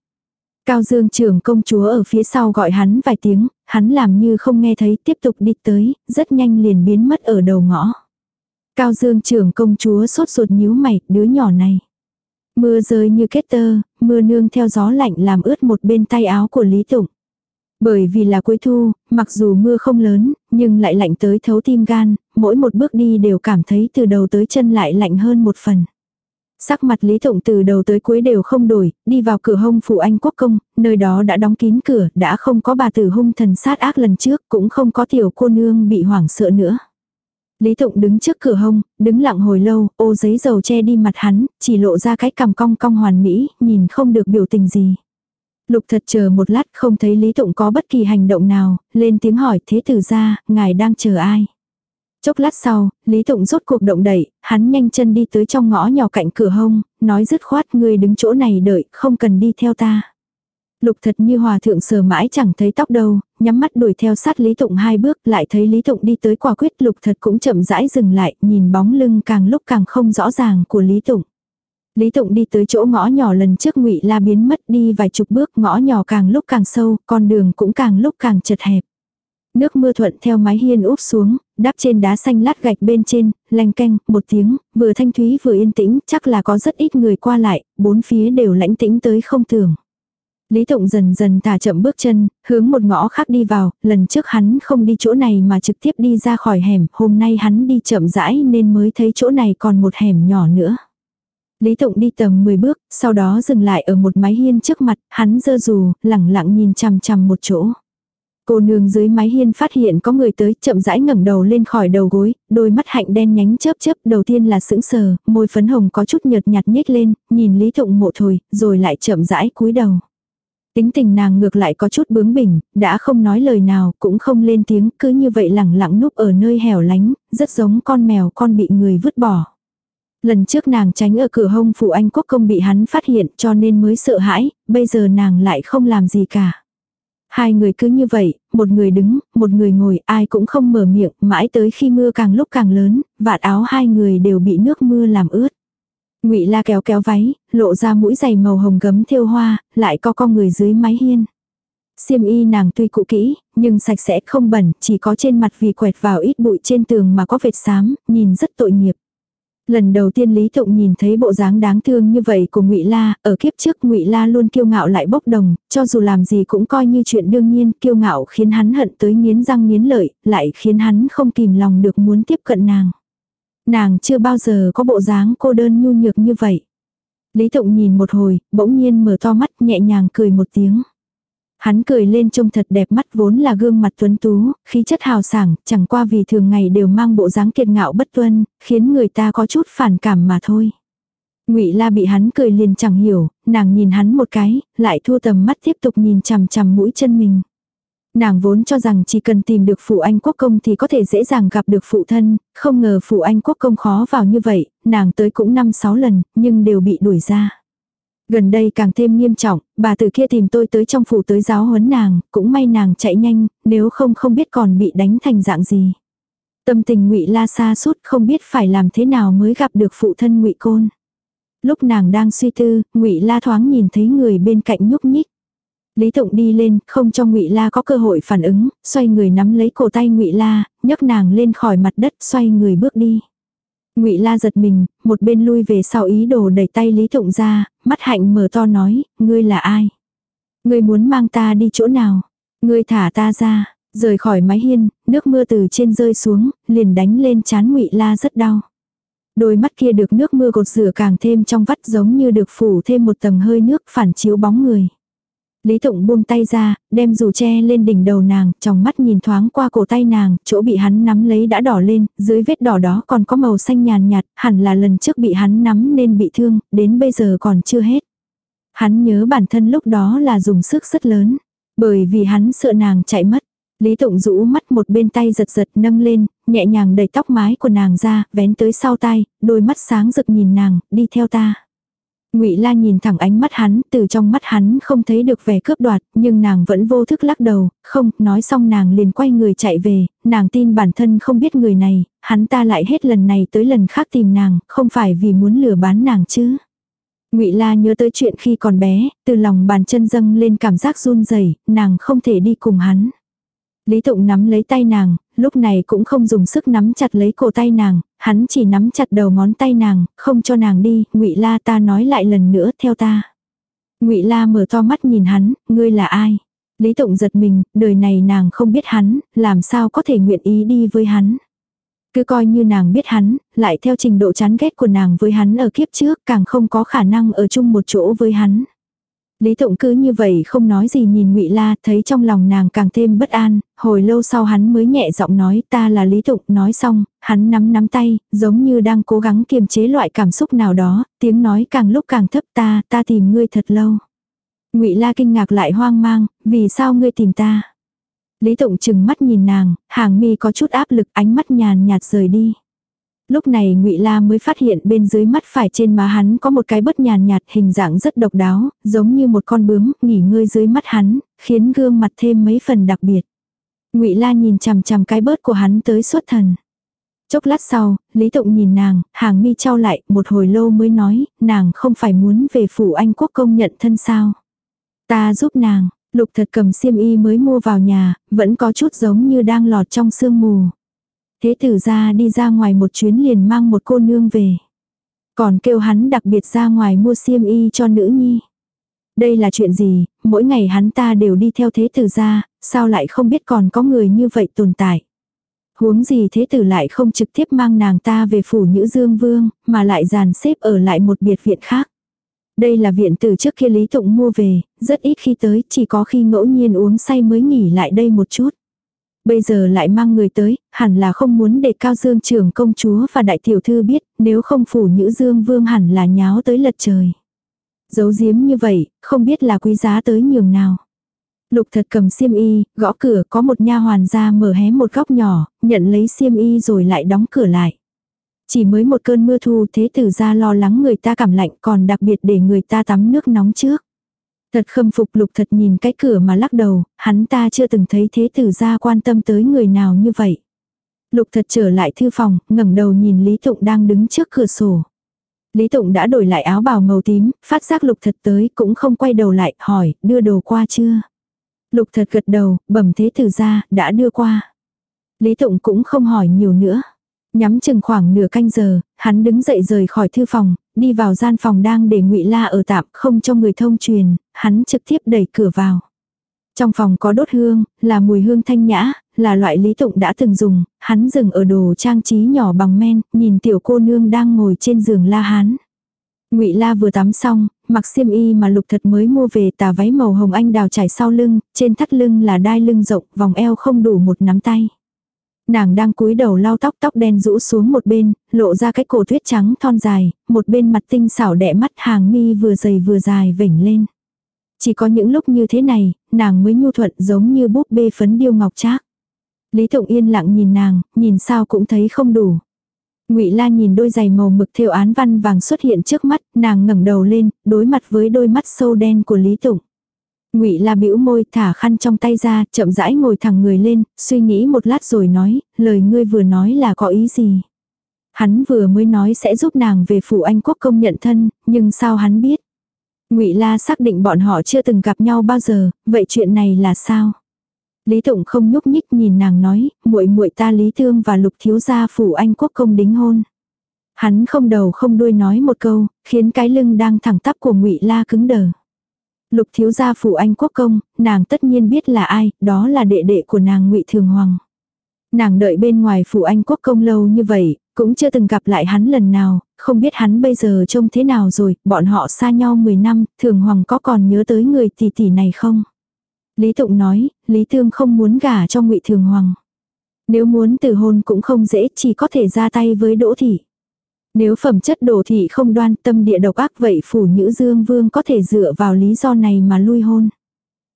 Cao Dương trưởng công chúa ở phía sau gọi hắn vài tiếng, hắn làm như không nghe thấy tiếp tục đi tới, rất nhanh liền biến mất ở đầu ngõ. Cao Dương trưởng công chúa sốt ruột nhíu mày, đứa nhỏ này. Mưa rơi như kết tơ, mưa nương theo gió lạnh làm ướt một bên tay áo của Lý Tụng. Bởi vì là cuối thu, mặc dù mưa không lớn, nhưng lại lạnh tới thấu tim gan, mỗi một bước đi đều cảm thấy từ đầu tới chân lại lạnh hơn một phần. Sắc mặt Lý Thụng từ đầu tới cuối đều không đổi, đi vào cửa hông phủ anh quốc công, nơi đó đã đóng kín cửa, đã không có bà tử hung thần sát ác lần trước, cũng không có tiểu cô nương bị hoảng sợ nữa. Lý Thụng đứng trước cửa hông, đứng lặng hồi lâu, ô giấy dầu che đi mặt hắn, chỉ lộ ra cái cằm cong cong hoàn mỹ, nhìn không được biểu tình gì. Lục thật chờ một lát không thấy Lý Tụng có bất kỳ hành động nào, lên tiếng hỏi thế tử ra, ngài đang chờ ai. Chốc lát sau, Lý Tụng rốt cuộc động đẩy, hắn nhanh chân đi tới trong ngõ nhỏ cạnh cửa hông, nói dứt khoát người đứng chỗ này đợi, không cần đi theo ta. Lục thật như hòa thượng sờ mãi chẳng thấy tóc đâu, nhắm mắt đuổi theo sát Lý Tụng hai bước, lại thấy Lý Tụng đi tới quả quyết lục thật cũng chậm rãi dừng lại, nhìn bóng lưng càng lúc càng không rõ ràng của Lý Tụng. Lý Tụng đi tới chỗ ngõ nhỏ lần trước Ngụy La biến mất đi vài chục bước, ngõ nhỏ càng lúc càng sâu, con đường cũng càng lúc càng chật hẹp. Nước mưa thuận theo mái hiên úp xuống, đắp trên đá xanh lát gạch bên trên, lanh canh, một tiếng, vừa thanh thúy vừa yên tĩnh, chắc là có rất ít người qua lại, bốn phía đều lãnh tĩnh tới không tưởng. Lý Tụng dần dần thả chậm bước chân, hướng một ngõ khác đi vào, lần trước hắn không đi chỗ này mà trực tiếp đi ra khỏi hẻm, hôm nay hắn đi chậm rãi nên mới thấy chỗ này còn một hẻm nhỏ nữa. Lý Tụng đi tầm 10 bước, sau đó dừng lại ở một mái hiên trước mặt, hắn dơ dù, lẳng lặng nhìn chằm chằm một chỗ. Cô nương dưới mái hiên phát hiện có người tới, chậm rãi ngẩng đầu lên khỏi đầu gối, đôi mắt hạnh đen nhánh chớp chớp, đầu tiên là sững sờ, môi phấn hồng có chút nhợt nhạt nhếch lên, nhìn Lý Tụng mộ thôi, rồi lại chậm rãi cúi đầu. Tính tình nàng ngược lại có chút bướng bỉnh, đã không nói lời nào, cũng không lên tiếng, cứ như vậy lẳng lặng núp ở nơi hẻo lánh, rất giống con mèo con bị người vứt bỏ. Lần trước nàng tránh ở cửa hông phụ anh quốc công bị hắn phát hiện cho nên mới sợ hãi, bây giờ nàng lại không làm gì cả. Hai người cứ như vậy, một người đứng, một người ngồi, ai cũng không mở miệng, mãi tới khi mưa càng lúc càng lớn, vạt áo hai người đều bị nước mưa làm ướt. Ngụy La kéo kéo váy, lộ ra mũi giày màu hồng gấm thêu hoa, lại có con người dưới mái hiên. Xiêm y nàng tuy cũ kỹ, nhưng sạch sẽ không bẩn, chỉ có trên mặt vì quẹt vào ít bụi trên tường mà có vệt xám, nhìn rất tội nghiệp. Lần đầu tiên Lý Tụng nhìn thấy bộ dáng đáng thương như vậy của Ngụy La, ở kiếp trước Ngụy La luôn kiêu ngạo lại bốc đồng, cho dù làm gì cũng coi như chuyện đương nhiên, kiêu ngạo khiến hắn hận tới nghiến răng nghiến lợi, lại khiến hắn không kìm lòng được muốn tiếp cận nàng. Nàng chưa bao giờ có bộ dáng cô đơn nhu nhược như vậy. Lý Tụng nhìn một hồi, bỗng nhiên mở to mắt nhẹ nhàng cười một tiếng. Hắn cười lên trông thật đẹp mắt vốn là gương mặt tuấn tú, khí chất hào sảng, chẳng qua vì thường ngày đều mang bộ dáng kiệt ngạo bất tuân, khiến người ta có chút phản cảm mà thôi. Ngụy La bị hắn cười liền chẳng hiểu, nàng nhìn hắn một cái, lại thua tầm mắt tiếp tục nhìn chằm chằm mũi chân mình. Nàng vốn cho rằng chỉ cần tìm được phụ anh quốc công thì có thể dễ dàng gặp được phụ thân, không ngờ phụ anh quốc công khó vào như vậy, nàng tới cũng 5-6 lần, nhưng đều bị đuổi ra. Gần đây càng thêm nghiêm trọng, bà từ kia tìm tôi tới trong phủ tới giáo huấn nàng, cũng may nàng chạy nhanh, nếu không không biết còn bị đánh thành dạng gì. Tâm tình ngụy la xa suốt không biết phải làm thế nào mới gặp được phụ thân ngụy côn. Lúc nàng đang suy tư, ngụy la thoáng nhìn thấy người bên cạnh nhúc nhích. Lý Tụng đi lên, không cho Ngụy La có cơ hội phản ứng, xoay người nắm lấy cổ tay Ngụy La, nhấc nàng lên khỏi mặt đất, xoay người bước đi. Ngụy La giật mình, một bên lui về sau ý đồ đẩy tay Lý Thụng ra, mắt hạnh mở to nói, ngươi là ai? Ngươi muốn mang ta đi chỗ nào? Ngươi thả ta ra, rời khỏi mái hiên, nước mưa từ trên rơi xuống, liền đánh lên chán Ngụy La rất đau. Đôi mắt kia được nước mưa gột rửa càng thêm trong vắt giống như được phủ thêm một tầng hơi nước phản chiếu bóng người. Lý Tụng buông tay ra, đem dù che lên đỉnh đầu nàng, trong mắt nhìn thoáng qua cổ tay nàng, chỗ bị hắn nắm lấy đã đỏ lên, dưới vết đỏ đó còn có màu xanh nhàn nhạt, hẳn là lần trước bị hắn nắm nên bị thương, đến bây giờ còn chưa hết. Hắn nhớ bản thân lúc đó là dùng sức rất lớn, bởi vì hắn sợ nàng chạy mất. Lý Tụng rũ mắt một bên tay giật giật nâng lên, nhẹ nhàng đẩy tóc mái của nàng ra, vén tới sau tai, đôi mắt sáng rực nhìn nàng, đi theo ta. Ngụy La nhìn thẳng ánh mắt hắn, từ trong mắt hắn không thấy được vẻ cướp đoạt, nhưng nàng vẫn vô thức lắc đầu, không, nói xong nàng liền quay người chạy về, nàng tin bản thân không biết người này, hắn ta lại hết lần này tới lần khác tìm nàng, không phải vì muốn lừa bán nàng chứ. Ngụy La nhớ tới chuyện khi còn bé, từ lòng bàn chân dâng lên cảm giác run rẩy, nàng không thể đi cùng hắn. Lý Tụng nắm lấy tay nàng, lúc này cũng không dùng sức nắm chặt lấy cổ tay nàng, hắn chỉ nắm chặt đầu ngón tay nàng, không cho nàng đi, Ngụy La ta nói lại lần nữa theo ta. Ngụy La mở to mắt nhìn hắn, ngươi là ai? Lý Tụng giật mình, đời này nàng không biết hắn, làm sao có thể nguyện ý đi với hắn. Cứ coi như nàng biết hắn, lại theo trình độ chán ghét của nàng với hắn ở kiếp trước càng không có khả năng ở chung một chỗ với hắn. Lý Tụng cứ như vậy không nói gì nhìn Ngụy La, thấy trong lòng nàng càng thêm bất an, hồi lâu sau hắn mới nhẹ giọng nói ta là Lý Tụng, nói xong, hắn nắm nắm tay, giống như đang cố gắng kiềm chế loại cảm xúc nào đó, tiếng nói càng lúc càng thấp ta, ta tìm ngươi thật lâu. Ngụy La kinh ngạc lại hoang mang, vì sao ngươi tìm ta? Lý Tụng chừng mắt nhìn nàng, hàng mi có chút áp lực ánh mắt nhàn nhạt rời đi. Lúc này Ngụy La mới phát hiện bên dưới mắt phải trên má hắn có một cái bất nhàn nhạt hình dạng rất độc đáo, giống như một con bướm nghỉ ngơi dưới mắt hắn, khiến gương mặt thêm mấy phần đặc biệt. Ngụy La nhìn chằm chằm cái bớt của hắn tới xuất thần. Chốc lát sau, Lý Tụng nhìn nàng, hàng mi trao lại, một hồi lâu mới nói, nàng không phải muốn về phủ Anh quốc công nhận thân sao. Ta giúp nàng, lục thật cầm xiêm y mới mua vào nhà, vẫn có chút giống như đang lọt trong sương mù. Thế tử ra đi ra ngoài một chuyến liền mang một cô nương về. Còn kêu hắn đặc biệt ra ngoài mua xiêm y cho nữ nhi. Đây là chuyện gì, mỗi ngày hắn ta đều đi theo thế tử ra, sao lại không biết còn có người như vậy tồn tại. Huống gì thế tử lại không trực tiếp mang nàng ta về phủ Nhữ Dương Vương, mà lại dàn xếp ở lại một biệt viện khác. Đây là viện từ trước kia Lý Tụng mua về, rất ít khi tới, chỉ có khi ngẫu nhiên uống say mới nghỉ lại đây một chút. Bây giờ lại mang người tới, hẳn là không muốn để cao dương trưởng công chúa và đại tiểu thư biết, nếu không phủ nhữ dương vương hẳn là nháo tới lật trời. Giấu giếm như vậy, không biết là quý giá tới nhường nào. Lục thật cầm xiêm y, gõ cửa có một nha hoàn ra mở hé một góc nhỏ, nhận lấy xiêm y rồi lại đóng cửa lại. Chỉ mới một cơn mưa thu thế tử ra lo lắng người ta cảm lạnh còn đặc biệt để người ta tắm nước nóng trước. Thật khâm phục lục thật nhìn cái cửa mà lắc đầu, hắn ta chưa từng thấy thế tử ra quan tâm tới người nào như vậy. Lục thật trở lại thư phòng, ngẩng đầu nhìn Lý Tụng đang đứng trước cửa sổ. Lý Tụng đã đổi lại áo bào màu tím, phát giác lục thật tới cũng không quay đầu lại, hỏi, đưa đồ qua chưa? Lục thật gật đầu, bẩm thế tử ra, đã đưa qua. Lý Tụng cũng không hỏi nhiều nữa. Nhắm chừng khoảng nửa canh giờ, hắn đứng dậy rời khỏi thư phòng, đi vào gian phòng đang để ngụy La ở tạm không cho người thông truyền, hắn trực tiếp đẩy cửa vào. Trong phòng có đốt hương, là mùi hương thanh nhã, là loại lý tụng đã từng dùng, hắn dừng ở đồ trang trí nhỏ bằng men, nhìn tiểu cô nương đang ngồi trên giường la hán. Ngụy La vừa tắm xong, mặc xiêm y mà Lục Thật mới mua về tà váy màu hồng anh đào trải sau lưng, trên thắt lưng là đai lưng rộng, vòng eo không đủ một nắm tay. Nàng đang cúi đầu lau tóc tóc đen rũ xuống một bên, lộ ra cái cổ tuyết trắng thon dài, một bên mặt tinh xảo đẽ mắt hàng mi vừa dày vừa dài vểnh lên. Chỉ có những lúc như thế này, nàng mới nhu thuận giống như búp bê phấn điêu ngọc trác. Lý Tụng yên lặng nhìn nàng, nhìn sao cũng thấy không đủ. Ngụy La nhìn đôi giày màu mực thêu án văn vàng xuất hiện trước mắt, nàng ngẩng đầu lên, đối mặt với đôi mắt sâu đen của Lý Tụng. Ngụy La bĩu môi, thả khăn trong tay ra, chậm rãi ngồi thẳng người lên, suy nghĩ một lát rồi nói, lời ngươi vừa nói là có ý gì? Hắn vừa mới nói sẽ giúp nàng về phủ Anh quốc công nhận thân, nhưng sao hắn biết? Ngụy La xác định bọn họ chưa từng gặp nhau bao giờ, vậy chuyện này là sao? Lý Tụng không nhúc nhích nhìn nàng nói, muội muội ta Lý Thương và Lục thiếu gia phủ Anh quốc công đính hôn. Hắn không đầu không đuôi nói một câu, khiến cái lưng đang thẳng tắp của Ngụy La cứng đờ. Lục thiếu gia phủ Anh quốc công, nàng tất nhiên biết là ai, đó là đệ đệ của nàng Ngụy Thường Hoàng. Nàng đợi bên ngoài phủ Anh quốc công lâu như vậy, cũng chưa từng gặp lại hắn lần nào, không biết hắn bây giờ trông thế nào rồi, bọn họ xa nhau 10 năm, Thường Hoàng có còn nhớ tới người tỷ tỷ này không? Lý Tụng nói, Lý thương không muốn gả cho ngụy Thường Hoàng. Nếu muốn từ hôn cũng không dễ, chỉ có thể ra tay với Đỗ Thị. Nếu phẩm chất Đỗ Thị không đoan tâm địa độc ác vậy phủ Nhữ Dương Vương có thể dựa vào lý do này mà lui hôn.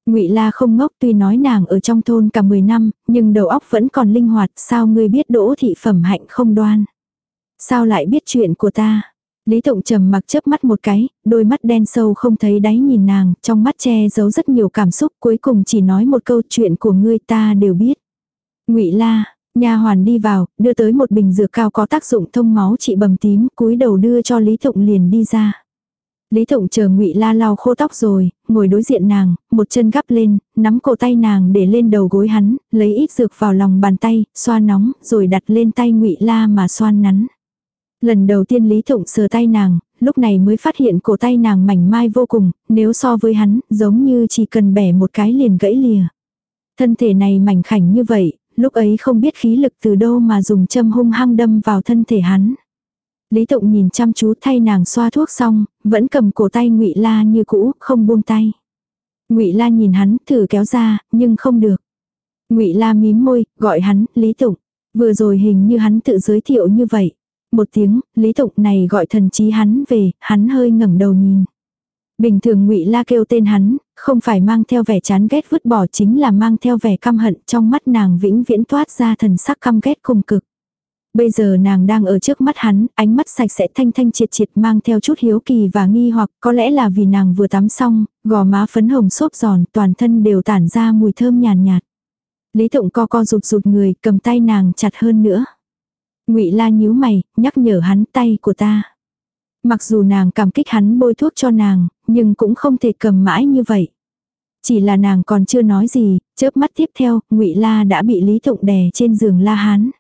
Ngụy La không ngốc tuy nói nàng ở trong thôn cả 10 năm, nhưng đầu óc vẫn còn linh hoạt, sao ngươi biết Đỗ thị phẩm hạnh không đoan? Sao lại biết chuyện của ta? Lý Tụng trầm mặc chớp mắt một cái, đôi mắt đen sâu không thấy đáy nhìn nàng, trong mắt che giấu rất nhiều cảm xúc, cuối cùng chỉ nói một câu chuyện của ngươi ta đều biết. Ngụy La, nha hoàn đi vào, đưa tới một bình dược cao có tác dụng thông máu trị bầm tím, cúi đầu đưa cho Lý Thụng liền đi ra. Lý Thụng chờ Ngụy La lau khô tóc rồi, ngồi đối diện nàng, một chân gắp lên, nắm cổ tay nàng để lên đầu gối hắn, lấy ít dược vào lòng bàn tay, xoa nóng, rồi đặt lên tay Ngụy La mà xoan nắn. Lần đầu tiên Lý Thụng sờ tay nàng, lúc này mới phát hiện cổ tay nàng mảnh mai vô cùng, nếu so với hắn, giống như chỉ cần bẻ một cái liền gãy lìa. Thân thể này mảnh khảnh như vậy, lúc ấy không biết khí lực từ đâu mà dùng châm hung hăng đâm vào thân thể hắn. Lý Tụng nhìn chăm chú thay nàng xoa thuốc xong, vẫn cầm cổ tay Ngụy La như cũ, không buông tay. Ngụy La nhìn hắn, thử kéo ra, nhưng không được. Ngụy La mím môi, gọi hắn, Lý Tụng. Vừa rồi hình như hắn tự giới thiệu như vậy một tiếng, Lý Tụng này gọi thần trí hắn về, hắn hơi ngẩng đầu nhìn. Bình thường ngụy La kêu tên hắn, không phải mang theo vẻ chán ghét vứt bỏ chính là mang theo vẻ căm hận trong mắt nàng vĩnh viễn toát ra thần sắc căm ghét cùng cực. Bây giờ nàng đang ở trước mắt hắn, ánh mắt sạch sẽ thanh thanh triệt triệt mang theo chút hiếu kỳ và nghi hoặc có lẽ là vì nàng vừa tắm xong, gò má phấn hồng xốp giòn, toàn thân đều tản ra mùi thơm nhàn nhạt, nhạt. Lý Tụng co co rụt rụt người, cầm tay nàng chặt hơn nữa. Ngụy La nhíu mày, nhắc nhở hắn tay của ta. Mặc dù nàng cảm kích hắn bôi thuốc cho nàng, nhưng cũng không thể cầm mãi như vậy. Chỉ là nàng còn chưa nói gì, chớp mắt tiếp theo, Ngụy La đã bị Lý Tụng đè trên giường La Hán.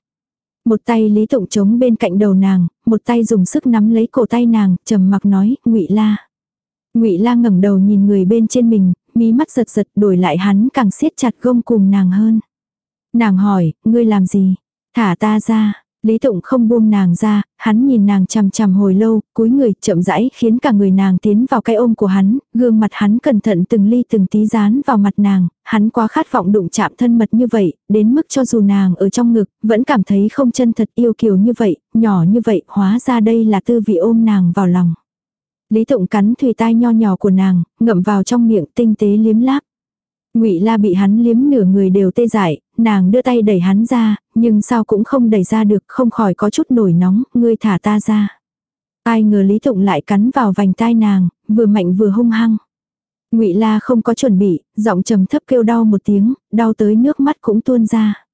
Một tay Lý Tụng chống bên cạnh đầu nàng, một tay dùng sức nắm lấy cổ tay nàng, trầm mặc nói, "Ngụy La." Ngụy La ngẩng đầu nhìn người bên trên mình, mí mắt giật giật, đổi lại hắn càng siết chặt gông cùng nàng hơn. Nàng hỏi, "Ngươi làm gì?" "Thả ta ra." Lý Tụng không buông nàng ra, hắn nhìn nàng chằm chằm hồi lâu, cúi người chậm rãi khiến cả người nàng tiến vào cái ôm của hắn, gương mặt hắn cẩn thận từng ly từng tí dán vào mặt nàng, hắn quá khát vọng đụng chạm thân mật như vậy, đến mức cho dù nàng ở trong ngực, vẫn cảm thấy không chân thật yêu kiều như vậy, nhỏ như vậy, hóa ra đây là tư vị ôm nàng vào lòng. Lý Tụng cắn thùy tai nho nhỏ của nàng, ngậm vào trong miệng tinh tế liếm láp. Ngụy La bị hắn liếm nửa người đều tê dại, nàng đưa tay đẩy hắn ra, nhưng sao cũng không đẩy ra được, không khỏi có chút nổi nóng, ngươi thả ta ra. Ai ngờ Lý Tụng lại cắn vào vành tai nàng, vừa mạnh vừa hung hăng. Ngụy La không có chuẩn bị, giọng trầm thấp kêu đau một tiếng, đau tới nước mắt cũng tuôn ra.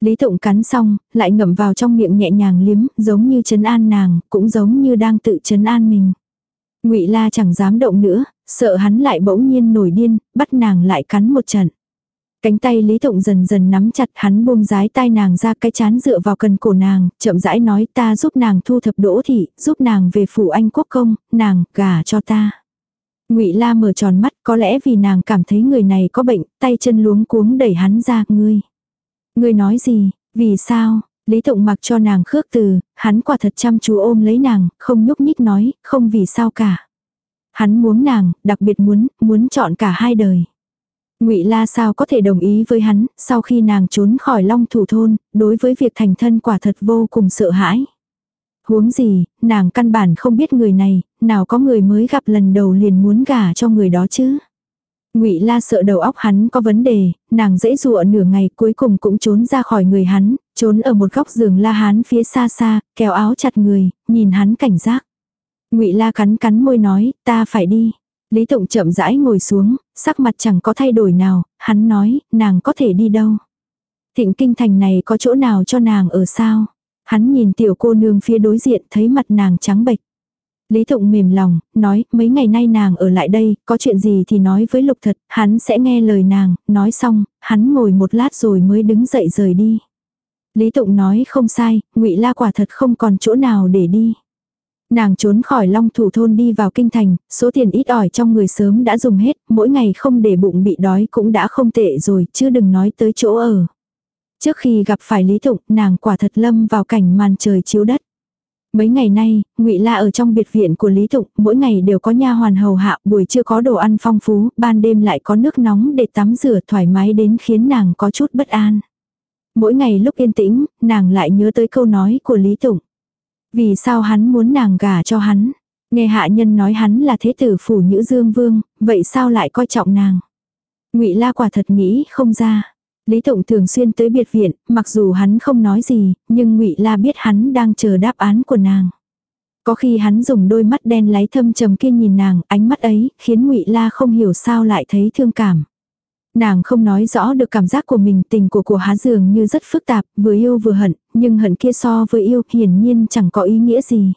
Lý Tụng cắn xong, lại ngậm vào trong miệng nhẹ nhàng liếm, giống như trấn an nàng, cũng giống như đang tự trấn an mình. Ngụy La chẳng dám động nữa, sợ hắn lại bỗng nhiên nổi điên, bắt nàng lại cắn một trận. Cánh tay Lý Tụng dần dần nắm chặt hắn buông rái tai nàng ra cái chán dựa vào cần cổ nàng, chậm rãi nói ta giúp nàng thu thập đỗ thị, giúp nàng về phủ anh quốc công, nàng, gả cho ta. ngụy La mở tròn mắt, có lẽ vì nàng cảm thấy người này có bệnh, tay chân luống cuống đẩy hắn ra, ngươi. Ngươi nói gì, vì sao, Lý Tụng mặc cho nàng khước từ, hắn quả thật chăm chú ôm lấy nàng, không nhúc nhích nói, không vì sao cả. Hắn muốn nàng, đặc biệt muốn, muốn chọn cả hai đời. Ngụy La sao có thể đồng ý với hắn, sau khi nàng trốn khỏi Long Thủ thôn, đối với việc thành thân quả thật vô cùng sợ hãi. Huống gì, nàng căn bản không biết người này, nào có người mới gặp lần đầu liền muốn gả cho người đó chứ. Ngụy La sợ đầu óc hắn có vấn đề, nàng dễ dụa nửa ngày cuối cùng cũng trốn ra khỏi người hắn, trốn ở một góc giường La Hán phía xa xa, kéo áo chặt người, nhìn hắn cảnh giác. Ngụy La cắn cắn môi nói, ta phải đi. Lý Tụng chậm rãi ngồi xuống, sắc mặt chẳng có thay đổi nào, hắn nói, nàng có thể đi đâu. Thịnh kinh thành này có chỗ nào cho nàng ở sao? Hắn nhìn tiểu cô nương phía đối diện thấy mặt nàng trắng bệch. Lý Tụng mềm lòng, nói, mấy ngày nay nàng ở lại đây, có chuyện gì thì nói với Lục thật, hắn sẽ nghe lời nàng, nói xong, hắn ngồi một lát rồi mới đứng dậy rời đi. Lý Tụng nói không sai, ngụy La quả thật không còn chỗ nào để đi. Nàng trốn khỏi long thủ thôn đi vào kinh thành, số tiền ít ỏi trong người sớm đã dùng hết, mỗi ngày không để bụng bị đói cũng đã không tệ rồi, chứ đừng nói tới chỗ ở. Trước khi gặp phải Lý Tụng, nàng quả thật lâm vào cảnh màn trời chiếu đất. Mấy ngày nay, Ngụy La ở trong biệt viện của Lý Tụng, mỗi ngày đều có nha hoàn hầu hạ, buổi trưa có đồ ăn phong phú, ban đêm lại có nước nóng để tắm rửa thoải mái đến khiến nàng có chút bất an. Mỗi ngày lúc yên tĩnh, nàng lại nhớ tới câu nói của Lý Tụng. Vì sao hắn muốn nàng gả cho hắn? Nghe hạ nhân nói hắn là thế tử phủ Nhữ Dương Vương, vậy sao lại coi trọng nàng? Ngụy La quả thật nghĩ không ra. Lý Tụng thường xuyên tới biệt viện, mặc dù hắn không nói gì, nhưng Ngụy La biết hắn đang chờ đáp án của nàng. Có khi hắn dùng đôi mắt đen láy thâm trầm kia nhìn nàng, ánh mắt ấy khiến Ngụy La không hiểu sao lại thấy thương cảm. Nàng không nói rõ được cảm giác của mình, tình của của há dường như rất phức tạp, vừa yêu vừa hận, nhưng hận kia so với yêu hiển nhiên chẳng có ý nghĩa gì.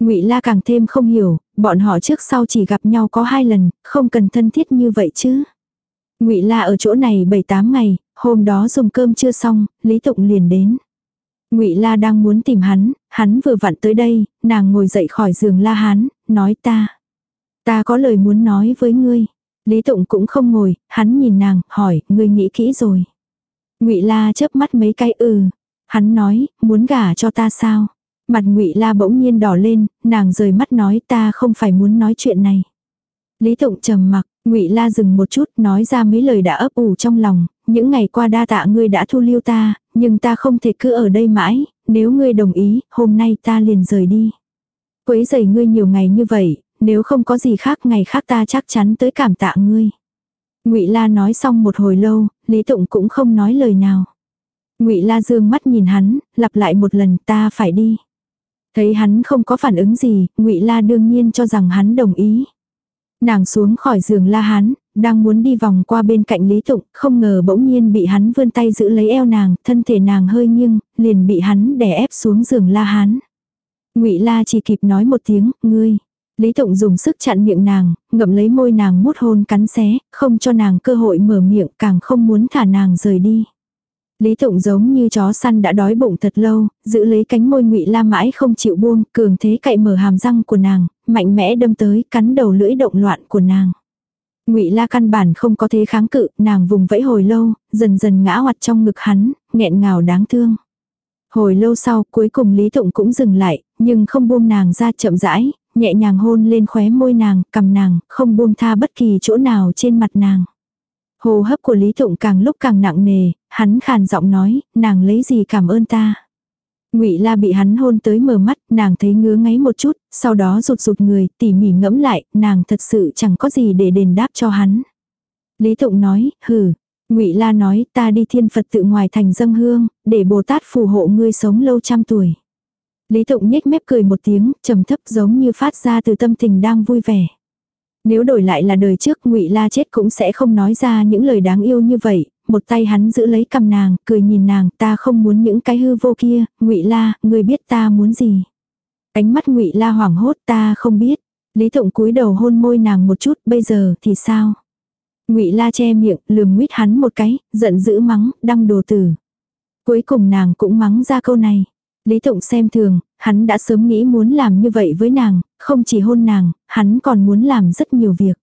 Ngụy La càng thêm không hiểu, bọn họ trước sau chỉ gặp nhau có hai lần, không cần thân thiết như vậy chứ. Ngụy La ở chỗ này 7-8 ngày, hôm đó dùng cơm chưa xong, Lý Tụng liền đến. Ngụy La đang muốn tìm hắn, hắn vừa vặn tới đây, nàng ngồi dậy khỏi giường La Hán, nói ta. Ta có lời muốn nói với ngươi. Lý Tụng cũng không ngồi, hắn nhìn nàng, hỏi, ngươi nghĩ kỹ rồi. Ngụy La chớp mắt mấy cái ừ. Hắn nói, muốn gả cho ta sao? Mặt Ngụy La bỗng nhiên đỏ lên, nàng rời mắt nói ta không phải muốn nói chuyện này. Lý Tụng trầm mặc, Ngụy La dừng một chút, nói ra mấy lời đã ấp ủ trong lòng, những ngày qua đa tạ ngươi đã thu lưu ta, nhưng ta không thể cứ ở đây mãi, nếu ngươi đồng ý, hôm nay ta liền rời đi. Quấy rầy ngươi nhiều ngày như vậy, nếu không có gì khác ngày khác ta chắc chắn tới cảm tạ ngươi. Ngụy La nói xong một hồi lâu, Lý Tụng cũng không nói lời nào. Ngụy La dương mắt nhìn hắn, lặp lại một lần ta phải đi. Thấy hắn không có phản ứng gì, Ngụy La đương nhiên cho rằng hắn đồng ý. Nàng xuống khỏi giường La Hán, đang muốn đi vòng qua bên cạnh Lý Tụng, không ngờ bỗng nhiên bị hắn vươn tay giữ lấy eo nàng, thân thể nàng hơi nghiêng, liền bị hắn đè ép xuống giường La Hán. Ngụy La chỉ kịp nói một tiếng, ngươi. Lý Tụng dùng sức chặn miệng nàng, ngậm lấy môi nàng mút hôn cắn xé, không cho nàng cơ hội mở miệng, càng không muốn thả nàng rời đi. Lý Tụng giống như chó săn đã đói bụng thật lâu, giữ lấy cánh môi ngụy la mãi không chịu buông, cường thế cậy mở hàm răng của nàng, mạnh mẽ đâm tới, cắn đầu lưỡi động loạn của nàng. Ngụy La căn bản không có thế kháng cự, nàng vùng vẫy hồi lâu, dần dần ngã hoạt trong ngực hắn, nghẹn ngào đáng thương. Hồi lâu sau, cuối cùng Lý Tụng cũng dừng lại, nhưng không buông nàng ra chậm rãi, nhẹ nhàng hôn lên khóe môi nàng, cầm nàng, không buông tha bất kỳ chỗ nào trên mặt nàng. Hồ hấp của Lý Tụng càng lúc càng nặng nề, hắn khàn giọng nói, nàng lấy gì cảm ơn ta. Ngụy La bị hắn hôn tới mờ mắt, nàng thấy ngứa ngáy một chút, sau đó rụt rụt người, tỉ mỉ ngẫm lại, nàng thật sự chẳng có gì để đền đáp cho hắn. Lý Tụng nói, hừ. Ngụy La nói, ta đi thiên Phật tự ngoài thành dâng hương, để Bồ Tát phù hộ ngươi sống lâu trăm tuổi. Lý Tụng nhếch mép cười một tiếng, trầm thấp giống như phát ra từ tâm tình đang vui vẻ. Nếu đổi lại là đời trước ngụy La chết cũng sẽ không nói ra những lời đáng yêu như vậy, một tay hắn giữ lấy cầm nàng, cười nhìn nàng, ta không muốn những cái hư vô kia, ngụy La, ngươi biết ta muốn gì. Ánh mắt ngụy La hoảng hốt ta không biết. Lý Tụng cúi đầu hôn môi nàng một chút, bây giờ thì sao? Ngụy La che miệng, lườm nguyết hắn một cái, giận dữ mắng, đăng đồ tử. Cuối cùng nàng cũng mắng ra câu này. Lý Tụng xem thường, hắn đã sớm nghĩ muốn làm như vậy với nàng, không chỉ hôn nàng, hắn còn muốn làm rất nhiều việc.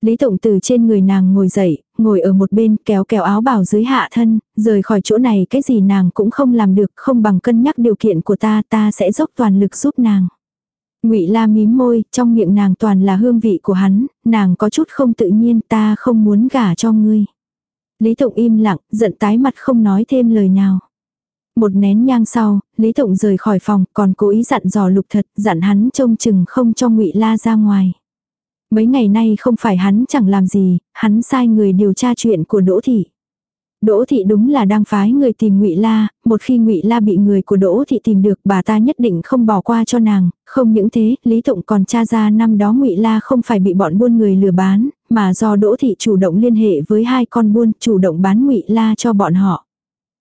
Lý Tụng từ trên người nàng ngồi dậy, ngồi ở một bên kéo kéo áo bảo dưới hạ thân, rời khỏi chỗ này cái gì nàng cũng không làm được, không bằng cân nhắc điều kiện của ta, ta sẽ dốc toàn lực giúp nàng. Ngụy La mím môi, trong miệng nàng toàn là hương vị của hắn, nàng có chút không tự nhiên, ta không muốn gả cho ngươi. Lý Tụng im lặng, giận tái mặt không nói thêm lời nào. Một nén nhang sau, Lý Tụng rời khỏi phòng, còn cố ý dặn dò Lục Thật, dặn hắn trông chừng không cho Ngụy La ra ngoài. Mấy ngày nay không phải hắn chẳng làm gì, hắn sai người điều tra chuyện của Đỗ thị. Đỗ thị đúng là đang phái người tìm Ngụy La, một khi Ngụy La bị người của Đỗ thị tìm được, bà ta nhất định không bỏ qua cho nàng, không những thế, Lý Tụng còn tra ra năm đó Ngụy La không phải bị bọn buôn người lừa bán, mà do Đỗ thị chủ động liên hệ với hai con buôn, chủ động bán Ngụy La cho bọn họ.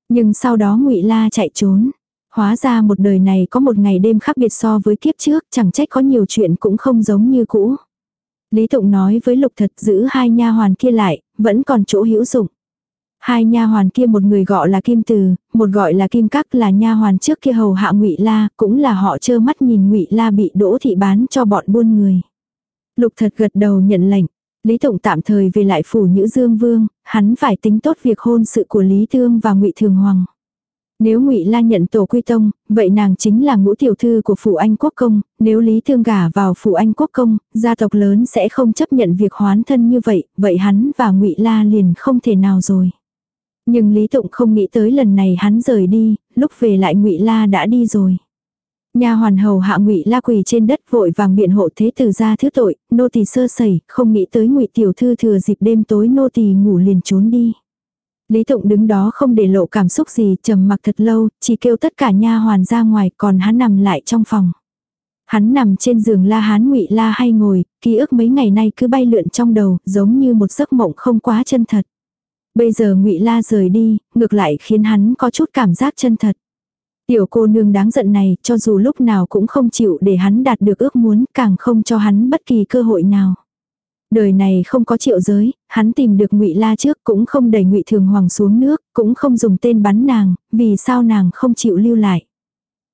Nhưng sau đó Ngụy La chạy trốn. Hóa ra một đời này có một ngày đêm khác biệt so với kiếp trước, chẳng trách có nhiều chuyện cũng không giống như cũ. Lý Tụng nói với Lục Thật giữ hai nha hoàn kia lại, vẫn còn chỗ hữu dụng. Hai nha hoàn kia một người gọi là Kim Từ, một gọi là Kim Các là nha hoàn trước kia hầu hạ Ngụy La, cũng là họ trơ mắt nhìn Ngụy La bị Đỗ thị bán cho bọn buôn người. Lục Thật gật đầu nhận lệnh, Lý Tụng tạm thời về lại phủ Nhữ Dương Vương, hắn phải tính tốt việc hôn sự của Lý Thương và Ngụy Thường Hoàng. Nếu Ngụy La nhận tổ quy tông, vậy nàng chính là ngũ tiểu thư của phủ Anh Quốc công, nếu Lý Thương gả vào phủ Anh Quốc công, gia tộc lớn sẽ không chấp nhận việc hoán thân như vậy, vậy hắn và Ngụy La liền không thể nào rồi. Nhưng Lý Tụng không nghĩ tới lần này hắn rời đi, lúc về lại Ngụy La đã đi rồi. Nhà hoàn hầu hạ Ngụy La quỳ trên đất vội vàng biện hộ thế tử ra thứ tội, nô tỳ sơ sẩy, không nghĩ tới Ngụy tiểu thư thừa dịp đêm tối nô tỳ ngủ liền trốn đi. Lý Tụng đứng đó không để lộ cảm xúc gì, trầm mặc thật lâu, chỉ kêu tất cả nha hoàn ra ngoài, còn hắn nằm lại trong phòng. Hắn nằm trên giường La Hán Ngụy La hay ngồi, ký ức mấy ngày nay cứ bay lượn trong đầu, giống như một giấc mộng không quá chân thật. Bây giờ Ngụy La rời đi, ngược lại khiến hắn có chút cảm giác chân thật. Tiểu cô nương đáng giận này, cho dù lúc nào cũng không chịu để hắn đạt được ước muốn, càng không cho hắn bất kỳ cơ hội nào. Đời này không có triệu giới, hắn tìm được ngụy La trước cũng không đẩy ngụy Thường Hoàng xuống nước, cũng không dùng tên bắn nàng, vì sao nàng không chịu lưu lại.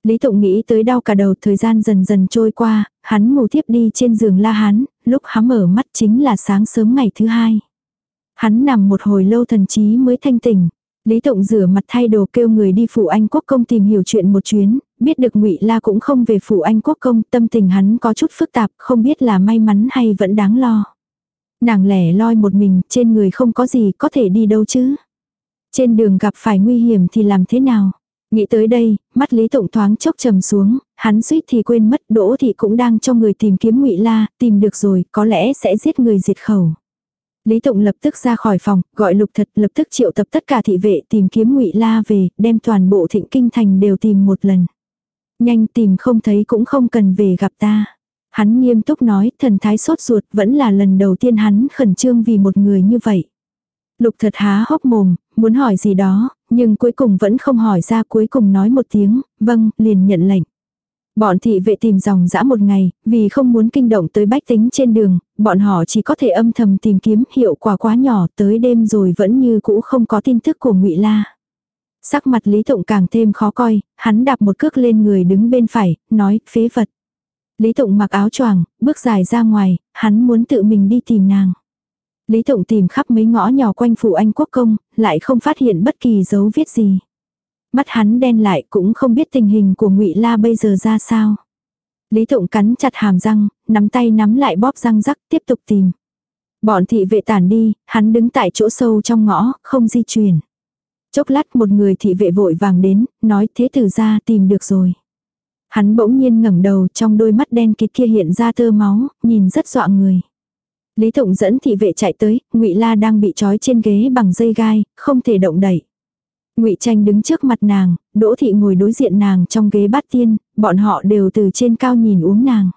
Lý Tụng nghĩ tới đau cả đầu thời gian dần dần trôi qua, hắn ngủ tiếp đi trên giường La Hán, lúc hắn mở mắt chính là sáng sớm ngày thứ hai. Hắn nằm một hồi lâu thần trí mới thanh tỉnh. Lý Tụng rửa mặt thay đồ kêu người đi phủ Anh Quốc công tìm hiểu chuyện một chuyến, biết được Ngụy La cũng không về phủ Anh Quốc công, tâm tình hắn có chút phức tạp, không biết là may mắn hay vẫn đáng lo. Nàng lẻ loi một mình, trên người không có gì có thể đi đâu chứ. Trên đường gặp phải nguy hiểm thì làm thế nào? Nghĩ tới đây, mắt Lý Tụng thoáng chốc trầm xuống, hắn suýt thì quên mất Đỗ Thị cũng đang cho người tìm kiếm ngụy La, tìm được rồi, có lẽ sẽ giết người diệt khẩu. Lý Tụng lập tức ra khỏi phòng, gọi lục thật lập tức triệu tập tất cả thị vệ tìm kiếm ngụy La về, đem toàn bộ thịnh kinh thành đều tìm một lần. Nhanh tìm không thấy cũng không cần về gặp ta. Hắn nghiêm túc nói, thần thái sốt ruột vẫn là lần đầu tiên hắn khẩn trương vì một người như vậy. Lục thật há hốc mồm, muốn hỏi gì đó, nhưng cuối cùng vẫn không hỏi ra cuối cùng nói một tiếng, vâng, liền nhận lệnh. Bọn thị vệ tìm dòng dã một ngày, vì không muốn kinh động tới bách tính trên đường, bọn họ chỉ có thể âm thầm tìm kiếm hiệu quả quá nhỏ tới đêm rồi vẫn như cũ không có tin tức của ngụy La. Sắc mặt Lý Tụng càng thêm khó coi, hắn đạp một cước lên người đứng bên phải, nói, phế vật. Lý Tụng mặc áo choàng, bước dài ra ngoài, hắn muốn tự mình đi tìm nàng. Lý Tụng tìm khắp mấy ngõ nhỏ quanh phủ anh quốc công, lại không phát hiện bất kỳ dấu viết gì. Mắt hắn đen lại cũng không biết tình hình của ngụy La bây giờ ra sao. Lý Tụng cắn chặt hàm răng, nắm tay nắm lại bóp răng rắc tiếp tục tìm. Bọn thị vệ tản đi, hắn đứng tại chỗ sâu trong ngõ, không di chuyển. Chốc lát một người thị vệ vội vàng đến, nói thế tử ra tìm được rồi. Hắn bỗng nhiên ngẩng đầu trong đôi mắt đen kịt kia hiện ra tơ máu, nhìn rất dọa người. Lý Tụng dẫn thị vệ chạy tới, Ngụy La đang bị trói trên ghế bằng dây gai, không thể động đậy. Ngụy Tranh đứng trước mặt nàng, Đỗ thị ngồi đối diện nàng trong ghế bát tiên, bọn họ đều từ trên cao nhìn uống nàng.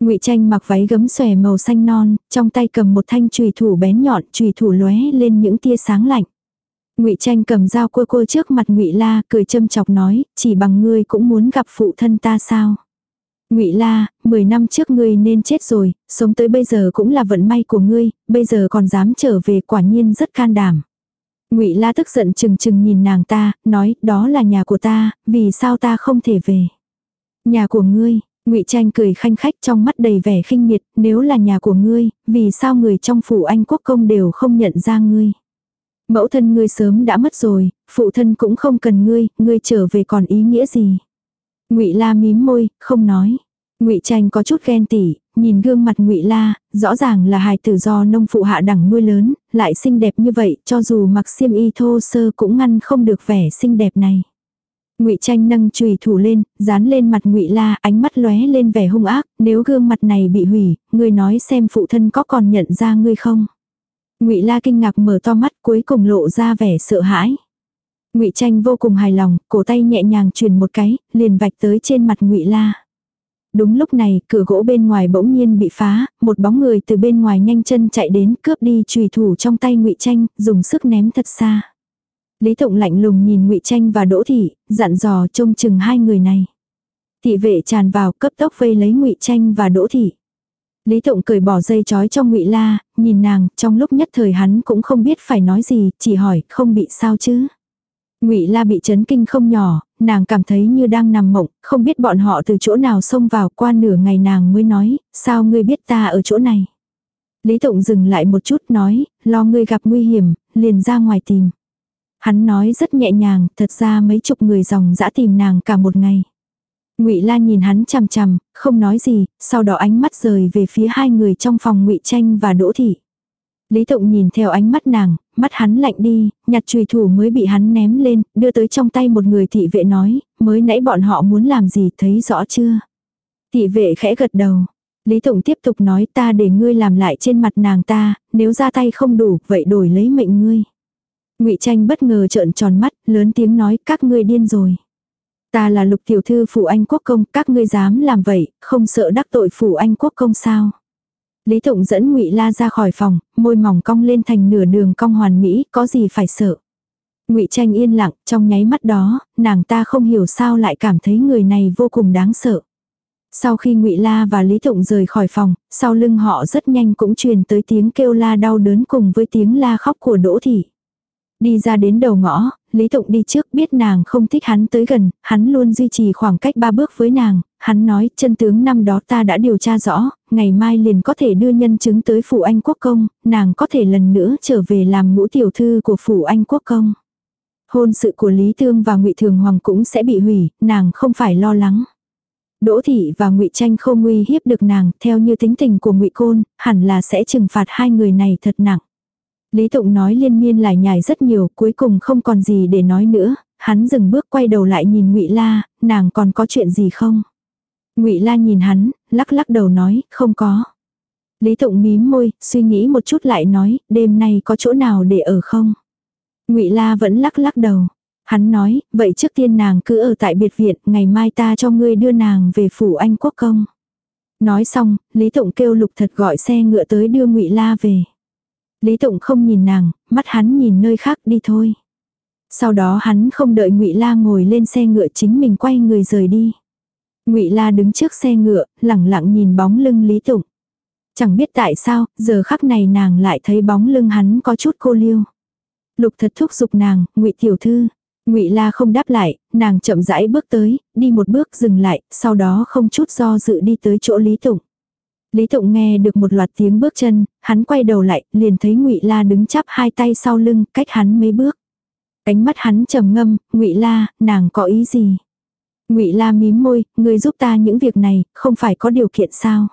Ngụy Tranh mặc váy gấm xòe màu xanh non, trong tay cầm một thanh chùy thủ bén nhọn, chùy thủ lóe lên những tia sáng lạnh. Ngụy Tranh cầm dao cua cua trước mặt Ngụy La, cười châm chọc nói, chỉ bằng ngươi cũng muốn gặp phụ thân ta sao? Ngụy La, 10 năm trước ngươi nên chết rồi, sống tới bây giờ cũng là vận may của ngươi, bây giờ còn dám trở về quả nhiên rất can đảm. Ngụy La tức giận chừng chừng nhìn nàng ta, nói, đó là nhà của ta, vì sao ta không thể về? Nhà của ngươi, Ngụy Tranh cười khanh khách trong mắt đầy vẻ khinh miệt, nếu là nhà của ngươi, vì sao người trong phủ Anh quốc công đều không nhận ra ngươi? Mẫu thân ngươi sớm đã mất rồi, phụ thân cũng không cần ngươi, ngươi trở về còn ý nghĩa gì? Ngụy La mím môi, không nói. Ngụy Tranh có chút ghen tỉ, nhìn gương mặt Ngụy La, rõ ràng là hài tử do nông phụ hạ đẳng nuôi lớn, lại xinh đẹp như vậy, cho dù mặc xiêm y thô sơ cũng ngăn không được vẻ xinh đẹp này. Ngụy Tranh nâng chùy thủ lên, dán lên mặt Ngụy La, ánh mắt lóe lên vẻ hung ác, nếu gương mặt này bị hủy, ngươi nói xem phụ thân có còn nhận ra ngươi không? Ngụy La kinh ngạc mở to mắt, cuối cùng lộ ra vẻ sợ hãi. Ngụy Tranh vô cùng hài lòng, cổ tay nhẹ nhàng truyền một cái, liền vạch tới trên mặt Ngụy La. Đúng lúc này, cửa gỗ bên ngoài bỗng nhiên bị phá, một bóng người từ bên ngoài nhanh chân chạy đến, cướp đi chùy thủ trong tay Ngụy Tranh, dùng sức ném thật xa. Lý Tụng lạnh lùng nhìn Ngụy Tranh và Đỗ thị, dặn dò trông chừng hai người này. Thị vệ tràn vào, cấp tốc vây lấy Ngụy Tranh và Đỗ thị. Lý Tụng cởi bỏ dây chói cho Ngụy La, nhìn nàng, trong lúc nhất thời hắn cũng không biết phải nói gì, chỉ hỏi, không bị sao chứ? Ngụy La bị chấn kinh không nhỏ, nàng cảm thấy như đang nằm mộng, không biết bọn họ từ chỗ nào xông vào, qua nửa ngày nàng mới nói, sao ngươi biết ta ở chỗ này? Lý Tụng dừng lại một chút nói, lo ngươi gặp nguy hiểm, liền ra ngoài tìm. Hắn nói rất nhẹ nhàng, thật ra mấy chục người dòng dã tìm nàng cả một ngày. Ngụy La nhìn hắn chằm chằm, không nói gì, sau đó ánh mắt rời về phía hai người trong phòng Ngụy Tranh và Đỗ thị. Lý Tụng nhìn theo ánh mắt nàng, mắt hắn lạnh đi, nhặt chùy thủ mới bị hắn ném lên, đưa tới trong tay một người thị vệ nói, mới nãy bọn họ muốn làm gì thấy rõ chưa? Thị vệ khẽ gật đầu. Lý Tụng tiếp tục nói ta để ngươi làm lại trên mặt nàng ta, nếu ra tay không đủ, vậy đổi lấy mệnh ngươi. Ngụy Tranh bất ngờ trợn tròn mắt, lớn tiếng nói các ngươi điên rồi. Ta là lục tiểu thư phủ anh quốc công, các ngươi dám làm vậy, không sợ đắc tội phủ anh quốc công sao. Lý Tụng dẫn Ngụy La ra khỏi phòng, môi mỏng cong lên thành nửa đường cong hoàn mỹ, có gì phải sợ. Ngụy Tranh yên lặng, trong nháy mắt đó, nàng ta không hiểu sao lại cảm thấy người này vô cùng đáng sợ. Sau khi Ngụy La và Lý Tụng rời khỏi phòng, sau lưng họ rất nhanh cũng truyền tới tiếng kêu la đau đớn cùng với tiếng la khóc của Đỗ thị. Đi ra đến đầu ngõ, Lý Tụng đi trước biết nàng không thích hắn tới gần, hắn luôn duy trì khoảng cách ba bước với nàng, hắn nói chân tướng năm đó ta đã điều tra rõ, ngày mai liền có thể đưa nhân chứng tới phủ anh quốc công, nàng có thể lần nữa trở về làm ngũ tiểu thư của phủ anh quốc công. Hôn sự của Lý Tương và ngụy Thường Hoàng cũng sẽ bị hủy, nàng không phải lo lắng. Đỗ thị và Ngụy Tranh không nguy hiếp được nàng, theo như tính tình của Ngụy Côn, hẳn là sẽ trừng phạt hai người này thật nặng. Lý Tụng nói liên miên lại nhải rất nhiều, cuối cùng không còn gì để nói nữa, hắn dừng bước quay đầu lại nhìn Ngụy La, nàng còn có chuyện gì không? Ngụy La nhìn hắn, lắc lắc đầu nói, không có. Lý Tụng mím môi, suy nghĩ một chút lại nói, đêm nay có chỗ nào để ở không? Ngụy La vẫn lắc lắc đầu. Hắn nói, vậy trước tiên nàng cứ ở tại biệt viện, ngày mai ta cho ngươi đưa nàng về phủ anh quốc công. Nói xong, Lý Tụng kêu lục thật gọi xe ngựa tới đưa Ngụy La về. Lý Tụng không nhìn nàng, mắt hắn nhìn nơi khác đi thôi. Sau đó hắn không đợi Ngụy La ngồi lên xe ngựa chính mình quay người rời đi. Ngụy La đứng trước xe ngựa, lẳng lặng nhìn bóng lưng Lý Tụng. Chẳng biết tại sao, giờ khắc này nàng lại thấy bóng lưng hắn có chút cô liêu. Lục thật thúc giục nàng, Ngụy tiểu thư. Ngụy La không đáp lại, nàng chậm rãi bước tới, đi một bước dừng lại, sau đó không chút do dự đi tới chỗ Lý Tụng. Lý Tụng nghe được một loạt tiếng bước chân, hắn quay đầu lại, liền thấy Ngụy La đứng chắp hai tay sau lưng, cách hắn mấy bước. Cánh mắt hắn trầm ngâm, "Ngụy La, nàng có ý gì?" Ngụy La mím môi, "Ngươi giúp ta những việc này, không phải có điều kiện sao?"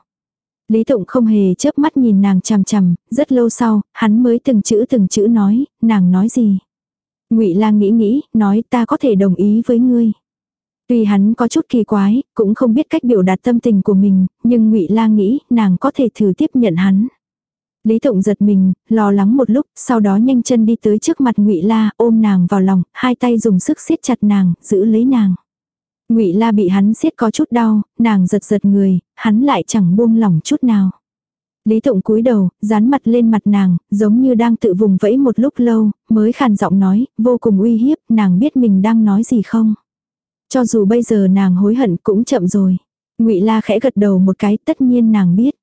Lý Tụng không hề chớp mắt nhìn nàng chằm chằm, rất lâu sau, hắn mới từng chữ từng chữ nói, "Nàng nói gì?" Ngụy La nghĩ nghĩ, nói ta có thể đồng ý với ngươi. Tuy hắn có chút kỳ quái, cũng không biết cách biểu đạt tâm tình của mình, nhưng Ngụy La nghĩ nàng có thể thử tiếp nhận hắn. Lý Tụng giật mình, lo lắng một lúc, sau đó nhanh chân đi tới trước mặt Ngụy La, ôm nàng vào lòng, hai tay dùng sức siết chặt nàng, giữ lấy nàng. Ngụy La bị hắn siết có chút đau, nàng giật giật người, hắn lại chẳng buông lỏng chút nào. Lý Tụng cúi đầu, dán mặt lên mặt nàng, giống như đang tự vùng vẫy một lúc lâu, mới khàn giọng nói, vô cùng uy hiếp, nàng biết mình đang nói gì không. Cho dù bây giờ nàng hối hận cũng chậm rồi. Ngụy La khẽ gật đầu một cái, tất nhiên nàng biết.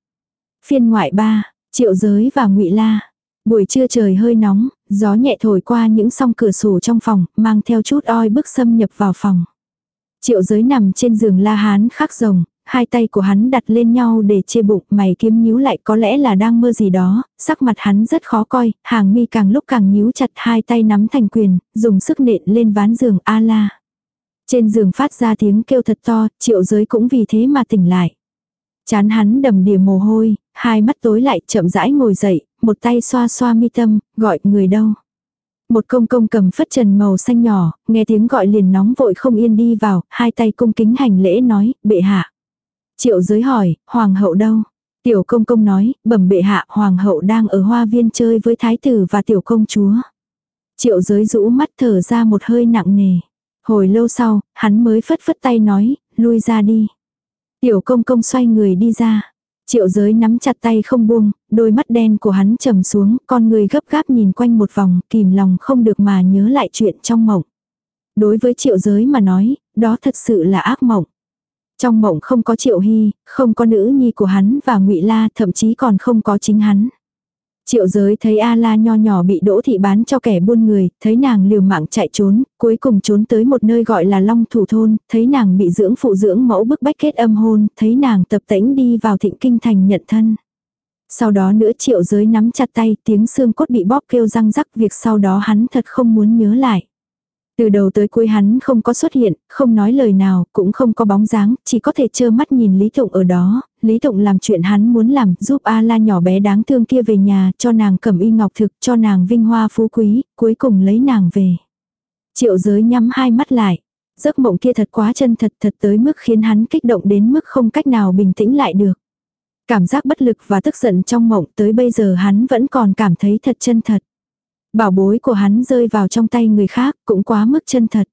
Phiên ngoại ba, Triệu Giới và Ngụy La. Buổi trưa trời hơi nóng, gió nhẹ thổi qua những song cửa sổ trong phòng, mang theo chút oi bức xâm nhập vào phòng. Triệu Giới nằm trên giường La Hán khắc rồng, hai tay của hắn đặt lên nhau để chê bụng, mày kiếm nhíu lại có lẽ là đang mơ gì đó, sắc mặt hắn rất khó coi, hàng mi càng lúc càng nhíu chặt hai tay nắm thành quyền, dùng sức nện lên ván giường a la. Trên giường phát ra tiếng kêu thật to, triệu giới cũng vì thế mà tỉnh lại. Chán hắn đầm đìa mồ hôi, hai mắt tối lại chậm rãi ngồi dậy, một tay xoa xoa mi tâm, gọi người đâu. Một công công cầm phất trần màu xanh nhỏ, nghe tiếng gọi liền nóng vội không yên đi vào, hai tay cung kính hành lễ nói, bệ hạ. Triệu giới hỏi, hoàng hậu đâu? Tiểu công công nói, bẩm bệ hạ, hoàng hậu đang ở hoa viên chơi với thái tử và tiểu công chúa. Triệu giới rũ mắt thở ra một hơi nặng nề. Hồi lâu sau, hắn mới phất phất tay nói, lui ra đi. Tiểu công công xoay người đi ra. Triệu giới nắm chặt tay không buông, đôi mắt đen của hắn trầm xuống, con người gấp gáp nhìn quanh một vòng, kìm lòng không được mà nhớ lại chuyện trong mộng. Đối với triệu giới mà nói, đó thật sự là ác mộng. Trong mộng không có triệu hy, không có nữ nhi của hắn và ngụy La, thậm chí còn không có chính hắn. Triệu giới thấy A La nho nhỏ bị đỗ thị bán cho kẻ buôn người, thấy nàng liều mạng chạy trốn, cuối cùng trốn tới một nơi gọi là Long Thủ Thôn, thấy nàng bị dưỡng phụ dưỡng mẫu bức bách kết âm hôn, thấy nàng tập tễnh đi vào thịnh kinh thành nhận thân. Sau đó nữa triệu giới nắm chặt tay, tiếng xương cốt bị bóp kêu răng rắc việc sau đó hắn thật không muốn nhớ lại. Từ đầu tới cuối hắn không có xuất hiện, không nói lời nào, cũng không có bóng dáng, chỉ có thể trơ mắt nhìn Lý Tụng ở đó. Lý Tụng làm chuyện hắn muốn làm, giúp A La nhỏ bé đáng thương kia về nhà, cho nàng cầm y ngọc thực, cho nàng vinh hoa phú quý, cuối cùng lấy nàng về. Triệu giới nhắm hai mắt lại. Giấc mộng kia thật quá chân thật thật tới mức khiến hắn kích động đến mức không cách nào bình tĩnh lại được. Cảm giác bất lực và tức giận trong mộng tới bây giờ hắn vẫn còn cảm thấy thật chân thật. Bảo bối của hắn rơi vào trong tay người khác cũng quá mức chân thật.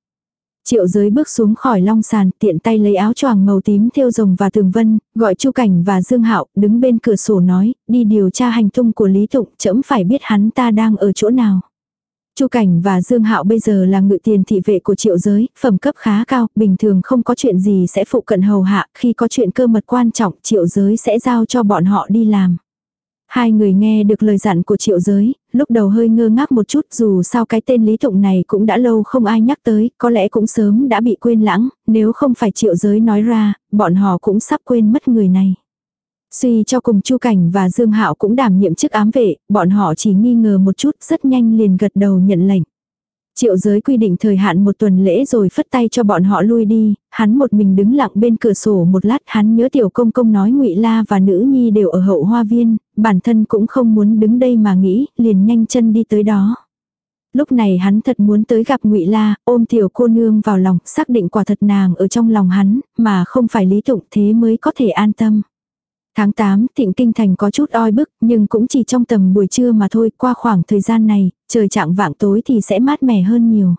Triệu giới bước xuống khỏi long sàn, tiện tay lấy áo choàng màu tím thêu rồng và tường vân, gọi Chu Cảnh và Dương Hạo đứng bên cửa sổ nói, đi điều tra hành tung của Lý Tụng, chậm phải biết hắn ta đang ở chỗ nào. Chu Cảnh và Dương Hạo bây giờ là ngự tiền thị vệ của triệu giới, phẩm cấp khá cao, bình thường không có chuyện gì sẽ phụ cận hầu hạ, khi có chuyện cơ mật quan trọng triệu giới sẽ giao cho bọn họ đi làm. Hai người nghe được lời dặn của triệu giới, lúc đầu hơi ngơ ngác một chút dù sao cái tên Lý Tụng này cũng đã lâu không ai nhắc tới, có lẽ cũng sớm đã bị quên lãng, nếu không phải triệu giới nói ra, bọn họ cũng sắp quên mất người này. Suy cho cùng Chu Cảnh và Dương Hạo cũng đảm nhiệm chức ám vệ, bọn họ chỉ nghi ngờ một chút rất nhanh liền gật đầu nhận lệnh. Triệu giới quy định thời hạn một tuần lễ rồi phất tay cho bọn họ lui đi, hắn một mình đứng lặng bên cửa sổ một lát hắn nhớ tiểu công công nói ngụy La và nữ nhi đều ở hậu hoa viên, bản thân cũng không muốn đứng đây mà nghĩ, liền nhanh chân đi tới đó. Lúc này hắn thật muốn tới gặp ngụy La, ôm tiểu cô nương vào lòng, xác định quả thật nàng ở trong lòng hắn, mà không phải lý tụng thế mới có thể an tâm. Tháng 8, thịnh kinh thành có chút oi bức, nhưng cũng chỉ trong tầm buổi trưa mà thôi, qua khoảng thời gian này, trời trạng vạng tối thì sẽ mát mẻ hơn nhiều.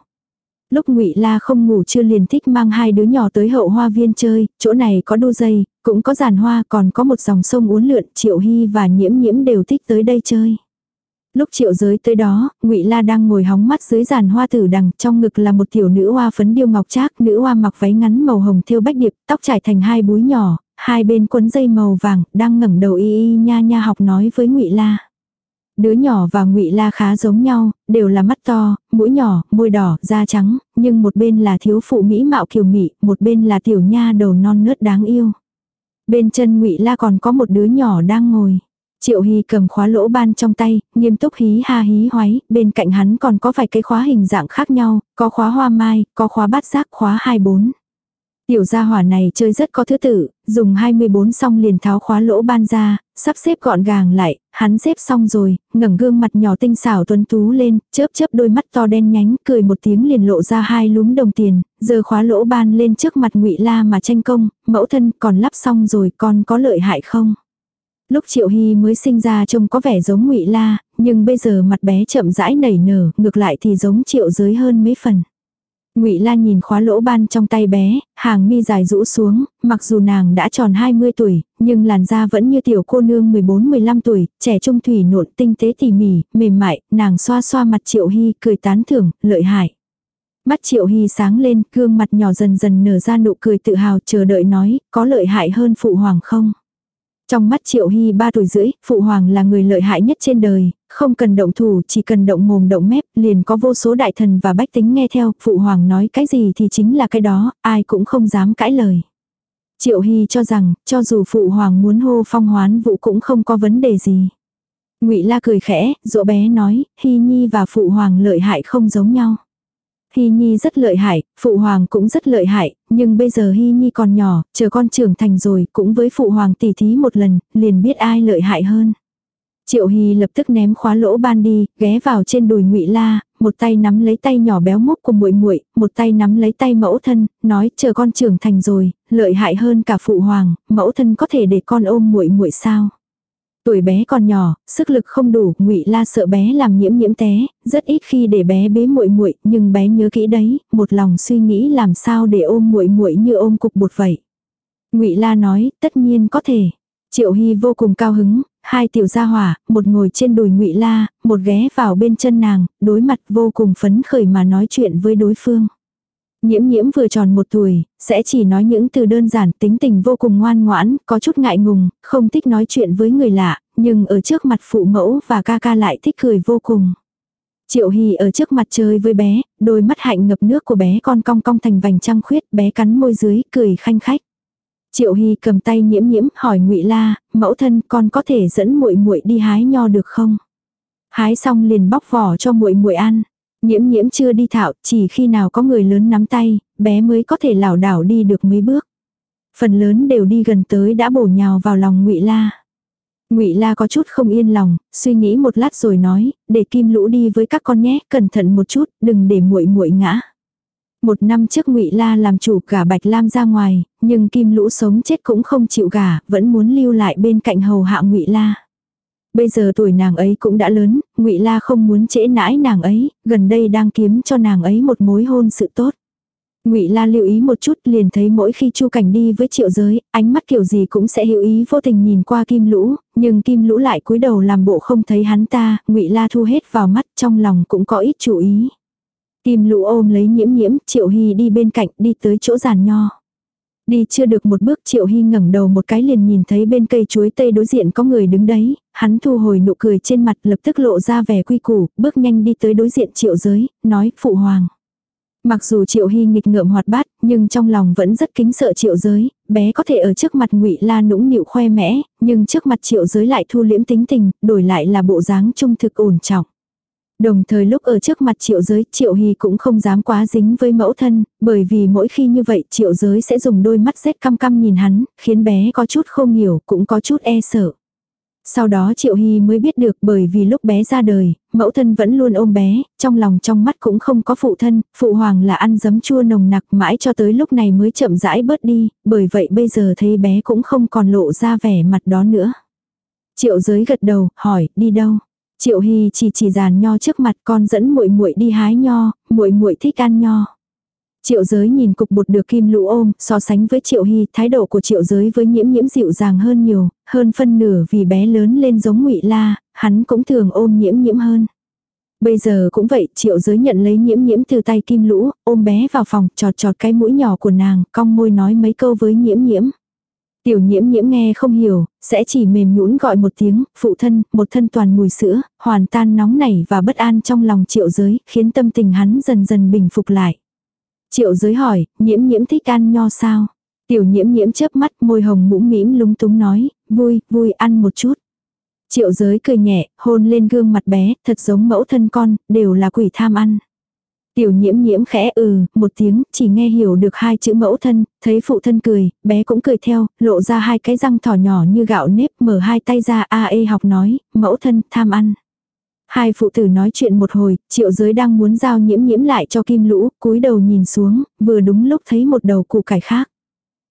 Lúc ngụy La không ngủ chưa liền thích mang hai đứa nhỏ tới hậu hoa viên chơi, chỗ này có đu dây, cũng có giàn hoa, còn có một dòng sông uốn lượn, Triệu Hy và Nhiễm Nhiễm đều thích tới đây chơi. Lúc Triệu Giới tới đó, Ngụy La đang ngồi hóng mắt dưới giàn hoa tử đằng, trong ngực là một tiểu nữ hoa phấn điêu ngọc trác, nữ hoa mặc váy ngắn màu hồng thêu bách điệp, tóc trải thành hai búi nhỏ, hai bên quấn dây màu vàng, đang ngẩng đầu y y nha nha học nói với Ngụy La. Đứa nhỏ và Ngụy La khá giống nhau, đều là mắt to, mũi nhỏ, môi đỏ, da trắng, nhưng một bên là thiếu phụ mỹ mạo kiều mị, một bên là tiểu nha đầu non nớt đáng yêu. Bên chân Ngụy La còn có một đứa nhỏ đang ngồi. Triệu Hy cầm khóa lỗ ban trong tay, nghiêm túc hí ha hí hoáy, bên cạnh hắn còn có vài cái khóa hình dạng khác nhau, có khóa hoa mai, có khóa bát giác khóa 24. Tiểu gia hỏa này chơi rất có thứ tự, dùng 24 xong liền tháo khóa lỗ ban ra, sắp xếp gọn gàng lại, hắn xếp xong rồi, ngẩng gương mặt nhỏ tinh xảo tuấn tú lên, chớp chớp đôi mắt to đen nhánh, cười một tiếng liền lộ ra hai lúm đồng tiền, giờ khóa lỗ ban lên trước mặt ngụy La mà tranh công, mẫu thân còn lắp xong rồi con có lợi hại không? Lúc Triệu Hy mới sinh ra trông có vẻ giống ngụy La, nhưng bây giờ mặt bé chậm rãi nảy nở, ngược lại thì giống Triệu giới hơn mấy phần. Ngụy La nhìn khóa lỗ ban trong tay bé, hàng mi dài rũ xuống, mặc dù nàng đã tròn 20 tuổi, nhưng làn da vẫn như tiểu cô nương 14-15 tuổi, trẻ trung thủy nộn tinh tế tỉ mỉ, mềm mại, nàng xoa xoa mặt Triệu Hy, cười tán thưởng, lợi hại. Mắt Triệu Hy sáng lên, gương mặt nhỏ dần dần nở ra nụ cười tự hào chờ đợi nói, có lợi hại hơn phụ hoàng không? Trong mắt Triệu Hy ba tuổi rưỡi, Phụ Hoàng là người lợi hại nhất trên đời, không cần động thủ, chỉ cần động mồm động mép, liền có vô số đại thần và bách tính nghe theo, Phụ Hoàng nói cái gì thì chính là cái đó, ai cũng không dám cãi lời. Triệu Hy cho rằng, cho dù Phụ Hoàng muốn hô phong hoán vũ cũng không có vấn đề gì. ngụy La cười khẽ, dỗ bé nói, Hy Nhi và Phụ Hoàng lợi hại không giống nhau. Hy Nhi rất lợi hại, Phụ Hoàng cũng rất lợi hại, nhưng bây giờ Hy Nhi còn nhỏ, chờ con trưởng thành rồi, cũng với Phụ Hoàng tỉ thí một lần, liền biết ai lợi hại hơn. Triệu Hy lập tức ném khóa lỗ ban đi, ghé vào trên đùi Ngụy La, một tay nắm lấy tay nhỏ béo múc của muội muội, một tay nắm lấy tay mẫu thân, nói chờ con trưởng thành rồi, lợi hại hơn cả phụ hoàng, mẫu thân có thể để con ôm muội muội sao? Tuổi bé còn nhỏ, sức lực không đủ, Ngụy La sợ bé làm nhiễm nhiễm té, rất ít khi để bé bế muội muội, nhưng bé nhớ kỹ đấy, một lòng suy nghĩ làm sao để ôm muội muội như ôm cục bột vậy. Ngụy La nói, tất nhiên có thể. Triệu Hy vô cùng cao hứng, hai tiểu gia hỏa, một ngồi trên đùi Ngụy La, một ghé vào bên chân nàng, đối mặt vô cùng phấn khởi mà nói chuyện với đối phương. Nhiễm nhiễm vừa tròn một tuổi, sẽ chỉ nói những từ đơn giản tính tình vô cùng ngoan ngoãn, có chút ngại ngùng, không thích nói chuyện với người lạ, nhưng ở trước mặt phụ mẫu và ca ca lại thích cười vô cùng. Triệu Hy ở trước mặt chơi với bé, đôi mắt hạnh ngập nước của bé con cong cong thành vành trăng khuyết, bé cắn môi dưới, cười khanh khách. Triệu Hy cầm tay nhiễm nhiễm, hỏi Ngụy La, mẫu thân con có thể dẫn muội muội đi hái nho được không? Hái xong liền bóc vỏ cho muội muội ăn. Nhiễm nhiễm chưa đi thạo, chỉ khi nào có người lớn nắm tay, bé mới có thể lảo đảo đi được mấy bước. Phần lớn đều đi gần tới đã bổ nhào vào lòng ngụy La. Ngụy La có chút không yên lòng, suy nghĩ một lát rồi nói, để Kim Lũ đi với các con nhé, cẩn thận một chút, đừng để muội muội ngã. Một năm trước Ngụy La làm chủ cả Bạch Lam ra ngoài, nhưng Kim Lũ sống chết cũng không chịu gả, vẫn muốn lưu lại bên cạnh hầu hạ Ngụy La. Bây giờ tuổi nàng ấy cũng đã lớn, ngụy La không muốn trễ nãi nàng ấy, gần đây đang kiếm cho nàng ấy một mối hôn sự tốt. Ngụy La lưu ý một chút liền thấy mỗi khi Chu Cảnh đi với Triệu Giới, ánh mắt kiểu gì cũng sẽ hữu ý vô tình nhìn qua Kim Lũ, nhưng Kim Lũ lại cúi đầu làm bộ không thấy hắn ta, Ngụy La thu hết vào mắt, trong lòng cũng có ít chú ý. Kim Lũ ôm lấy Nhiễm Nhiễm, Triệu Hy đi bên cạnh, đi tới chỗ giàn nho. Đi chưa được một bước Triệu Hy ngẩng đầu một cái liền nhìn thấy bên cây chuối tây đối diện có người đứng đấy, hắn thu hồi nụ cười trên mặt lập tức lộ ra vẻ quy củ, bước nhanh đi tới đối diện Triệu giới, nói phụ hoàng. Mặc dù Triệu Hy nghịch ngợm hoạt bát, nhưng trong lòng vẫn rất kính sợ Triệu Giới, bé có thể ở trước mặt Ngụy La nũng nịu khoe mẽ, nhưng trước mặt Triệu Giới lại thu liễm tính tình, đổi lại là bộ dáng trung thực ổn trọng. Đồng thời lúc ở trước mặt triệu giới, triệu hy cũng không dám quá dính với mẫu thân, bởi vì mỗi khi như vậy triệu giới sẽ dùng đôi mắt rét căm căm nhìn hắn, khiến bé có chút không hiểu, cũng có chút e sợ. Sau đó Triệu Hy mới biết được bởi vì lúc bé ra đời, mẫu thân vẫn luôn ôm bé, trong lòng trong mắt cũng không có phụ thân, phụ hoàng là ăn giấm chua nồng nặc mãi cho tới lúc này mới chậm rãi bớt đi, bởi vậy bây giờ thấy bé cũng không còn lộ ra vẻ mặt đó nữa. Triệu giới gật đầu, hỏi, đi đâu? Triệu Hy chỉ chỉ giàn nho trước mặt con dẫn muội muội đi hái nho, muội muội thích ăn nho. Triệu giới nhìn cục bột được kim lũ ôm, so sánh với triệu hy, thái độ của triệu giới với nhiễm nhiễm dịu dàng hơn nhiều, hơn phân nửa vì bé lớn lên giống ngụy la, hắn cũng thường ôm nhiễm nhiễm hơn. Bây giờ cũng vậy, triệu giới nhận lấy nhiễm nhiễm từ tay kim lũ, ôm bé vào phòng, trọt trọt cái mũi nhỏ của nàng, cong môi nói mấy câu với nhiễm nhiễm. Tiểu nhiễm nhiễm nghe không hiểu, sẽ chỉ mềm nhũn gọi một tiếng, phụ thân, một thân toàn mùi sữa, hoàn tan nóng nảy và bất an trong lòng triệu giới, khiến tâm tình hắn dần dần bình phục lại. Triệu giới hỏi, nhiễm nhiễm thích ăn nho sao? Tiểu nhiễm nhiễm chớp mắt môi hồng mũm mĩm lúng túng nói, vui, vui ăn một chút. Triệu giới cười nhẹ, hôn lên gương mặt bé, thật giống mẫu thân con, đều là quỷ tham ăn. Tiểu nhiễm nhiễm khẽ ừ, một tiếng, chỉ nghe hiểu được hai chữ mẫu thân, thấy phụ thân cười, bé cũng cười theo, lộ ra hai cái răng thỏ nhỏ như gạo nếp, mở hai tay ra a ê học nói, mẫu thân, tham ăn. Hai phụ tử nói chuyện một hồi, triệu giới đang muốn giao nhiễm nhiễm lại cho kim lũ, cúi đầu nhìn xuống, vừa đúng lúc thấy một đầu củ cải khác.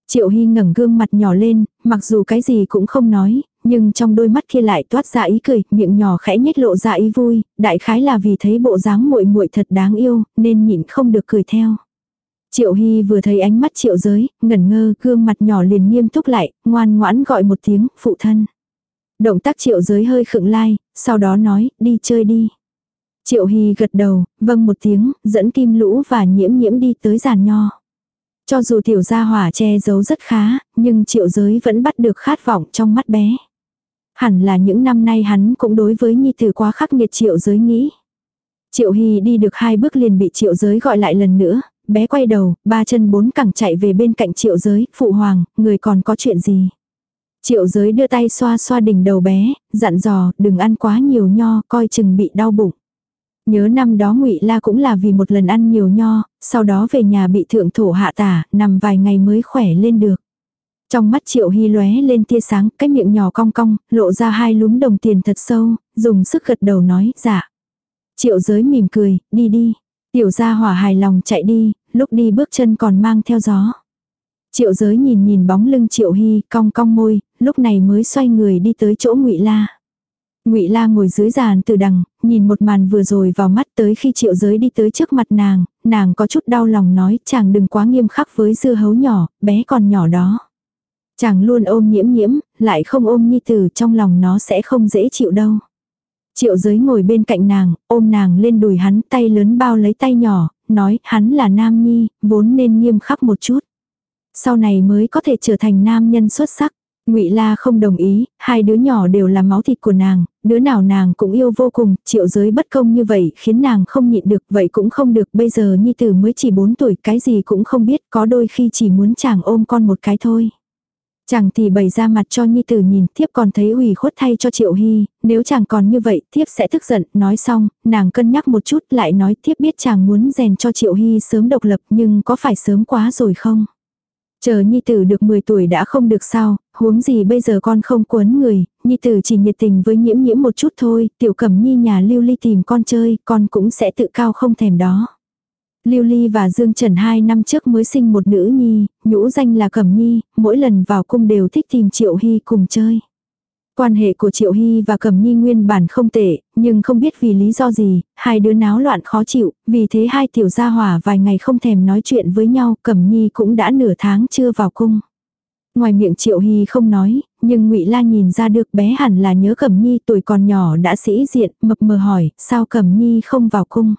Triệu Hy ngẩng gương mặt nhỏ lên, mặc dù cái gì cũng không nói, nhưng trong đôi mắt kia lại toát ra ý cười, miệng nhỏ khẽ nhếch lộ ra ý vui, đại khái là vì thấy bộ dáng muội muội thật đáng yêu, nên nhịn không được cười theo. Triệu Hy vừa thấy ánh mắt triệu giới, ngẩn ngơ, gương mặt nhỏ liền nghiêm túc lại, ngoan ngoãn gọi một tiếng, phụ thân. Động tác triệu giới hơi khựng lai, sau đó nói, đi chơi đi. Triệu Hy gật đầu, vâng một tiếng, dẫn kim lũ và nhiễm nhiễm đi tới giàn nho. Cho dù tiểu gia hỏa che giấu rất khá, nhưng triệu giới vẫn bắt được khát vọng trong mắt bé. Hẳn là những năm nay hắn cũng đối với nhi tử quá khắc nghiệt triệu giới nghĩ. Triệu Hy đi được hai bước liền bị triệu giới gọi lại lần nữa, bé quay đầu, ba chân bốn cẳng chạy về bên cạnh triệu giới, phụ hoàng, người còn có chuyện gì. Triệu giới đưa tay xoa xoa đỉnh đầu bé, dặn dò, đừng ăn quá nhiều nho, coi chừng bị đau bụng. Nhớ năm đó ngụy La cũng là vì một lần ăn nhiều nho, sau đó về nhà bị thượng thổ hạ tả, nằm vài ngày mới khỏe lên được. Trong mắt Triệu Hy lóe lên tia sáng, cái miệng nhỏ cong cong, lộ ra hai lúm đồng tiền thật sâu, dùng sức gật đầu nói, dạ. Triệu giới mỉm cười, đi đi. Tiểu gia hỏa hài lòng chạy đi, lúc đi bước chân còn mang theo gió. Triệu giới nhìn nhìn bóng lưng Triệu Hy, cong cong môi, lúc này mới xoay người đi tới chỗ ngụy La. Ngụy La ngồi dưới giàn từ đằng, nhìn một màn vừa rồi vào mắt tới khi Triệu Giới đi tới trước mặt nàng, nàng có chút đau lòng nói, chàng đừng quá nghiêm khắc với dưa hấu nhỏ, bé còn nhỏ đó. Chàng luôn ôm nhiễm nhiễm, lại không ôm nhi tử trong lòng nó sẽ không dễ chịu đâu. Triệu giới ngồi bên cạnh nàng, ôm nàng lên đùi hắn tay lớn bao lấy tay nhỏ, nói hắn là nam nhi, vốn nên nghiêm khắc một chút. Sau này mới có thể trở thành nam nhân xuất sắc. Ngụy La không đồng ý, hai đứa nhỏ đều là máu thịt của nàng, đứa nào nàng cũng yêu vô cùng, triệu giới bất công như vậy khiến nàng không nhịn được, vậy cũng không được, bây giờ nhi tử mới chỉ 4 tuổi, cái gì cũng không biết, có đôi khi chỉ muốn chàng ôm con một cái thôi. Chàng thì bày ra mặt cho nhi tử nhìn, thiếp còn thấy ủy khuất thay cho triệu hy, nếu chàng còn như vậy, thiếp sẽ tức giận, nói xong, nàng cân nhắc một chút lại nói thiếp biết chàng muốn rèn cho triệu hy sớm độc lập nhưng có phải sớm quá rồi không? Chờ Nhi Tử được 10 tuổi đã không được sao, huống gì bây giờ con không quấn người, Nhi Tử chỉ nhiệt tình với nhiễm nhiễm một chút thôi, tiểu cẩm Nhi nhà Lưu Ly tìm con chơi, con cũng sẽ tự cao không thèm đó. Lưu Ly và Dương Trần hai năm trước mới sinh một nữ nhi, nhũ danh là Cẩm Nhi, mỗi lần vào cung đều thích tìm Triệu Hy cùng chơi. Quan hệ của Triệu Hy và Cẩm Nhi nguyên bản không tệ, nhưng không biết vì lý do gì, hai đứa náo loạn khó chịu, vì thế hai tiểu gia hỏa vài ngày không thèm nói chuyện với nhau, Cẩm Nhi cũng đã nửa tháng chưa vào cung. Ngoài miệng Triệu Hy không nói, nhưng Ngụy La nhìn ra được bé hẳn là nhớ Cẩm Nhi tuổi còn nhỏ đã sĩ diện, mập mờ hỏi, sao Cẩm Nhi không vào cung.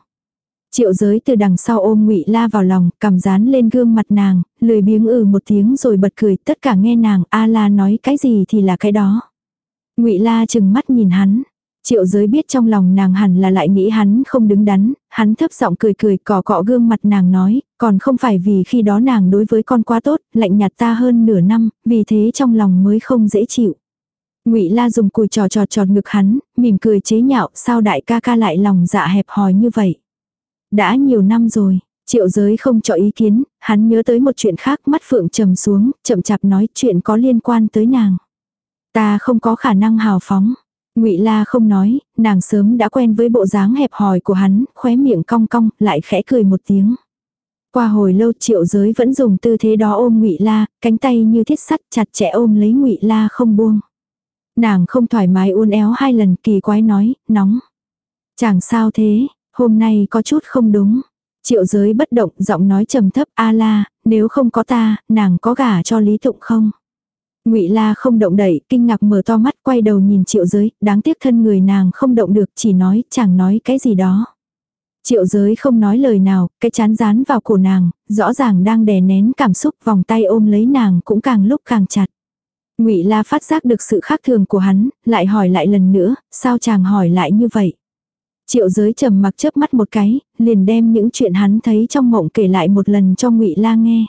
Triệu giới từ đằng sau ôm ngụy La vào lòng, cầm dán lên gương mặt nàng, lười biếng ừ một tiếng rồi bật cười, tất cả nghe nàng, A La nói cái gì thì là cái đó. Ngụy La chừng mắt nhìn hắn. Triệu giới biết trong lòng nàng hẳn là lại nghĩ hắn không đứng đắn, hắn thấp giọng cười cười cỏ cọ gương mặt nàng nói, còn không phải vì khi đó nàng đối với con quá tốt, lạnh nhạt ta hơn nửa năm, vì thế trong lòng mới không dễ chịu. Ngụy La dùng cùi trò trò trọt ngực hắn, mỉm cười chế nhạo, sao đại ca ca lại lòng dạ hẹp hòi như vậy. Đã nhiều năm rồi, triệu giới không cho ý kiến, hắn nhớ tới một chuyện khác mắt phượng trầm xuống, chậm chạp nói chuyện có liên quan tới nàng. Ta không có khả năng hào phóng. Ngụy La không nói, nàng sớm đã quen với bộ dáng hẹp hòi của hắn, khóe miệng cong cong, lại khẽ cười một tiếng. Qua hồi lâu Triệu Giới vẫn dùng tư thế đó ôm Ngụy La, cánh tay như thiết sắt chặt chẽ ôm lấy Ngụy La không buông. Nàng không thoải mái uốn éo hai lần, kỳ quái nói, nóng. Chẳng sao thế, hôm nay có chút không đúng. Triệu Giới bất động, giọng nói trầm thấp, "A La, nếu không có ta, nàng có gả cho Lý Tụng không?" Ngụy La không động đậy, kinh ngạc mở to mắt quay đầu nhìn Triệu Giới, đáng tiếc thân người nàng không động được, chỉ nói, chẳng nói cái gì đó. Triệu Giới không nói lời nào, cái chán dán vào cổ nàng, rõ ràng đang đè nén cảm xúc, vòng tay ôm lấy nàng cũng càng lúc càng chặt. Ngụy La phát giác được sự khác thường của hắn, lại hỏi lại lần nữa, sao chàng hỏi lại như vậy? Triệu Giới trầm mặc chớp mắt một cái, liền đem những chuyện hắn thấy trong mộng kể lại một lần cho Ngụy La nghe.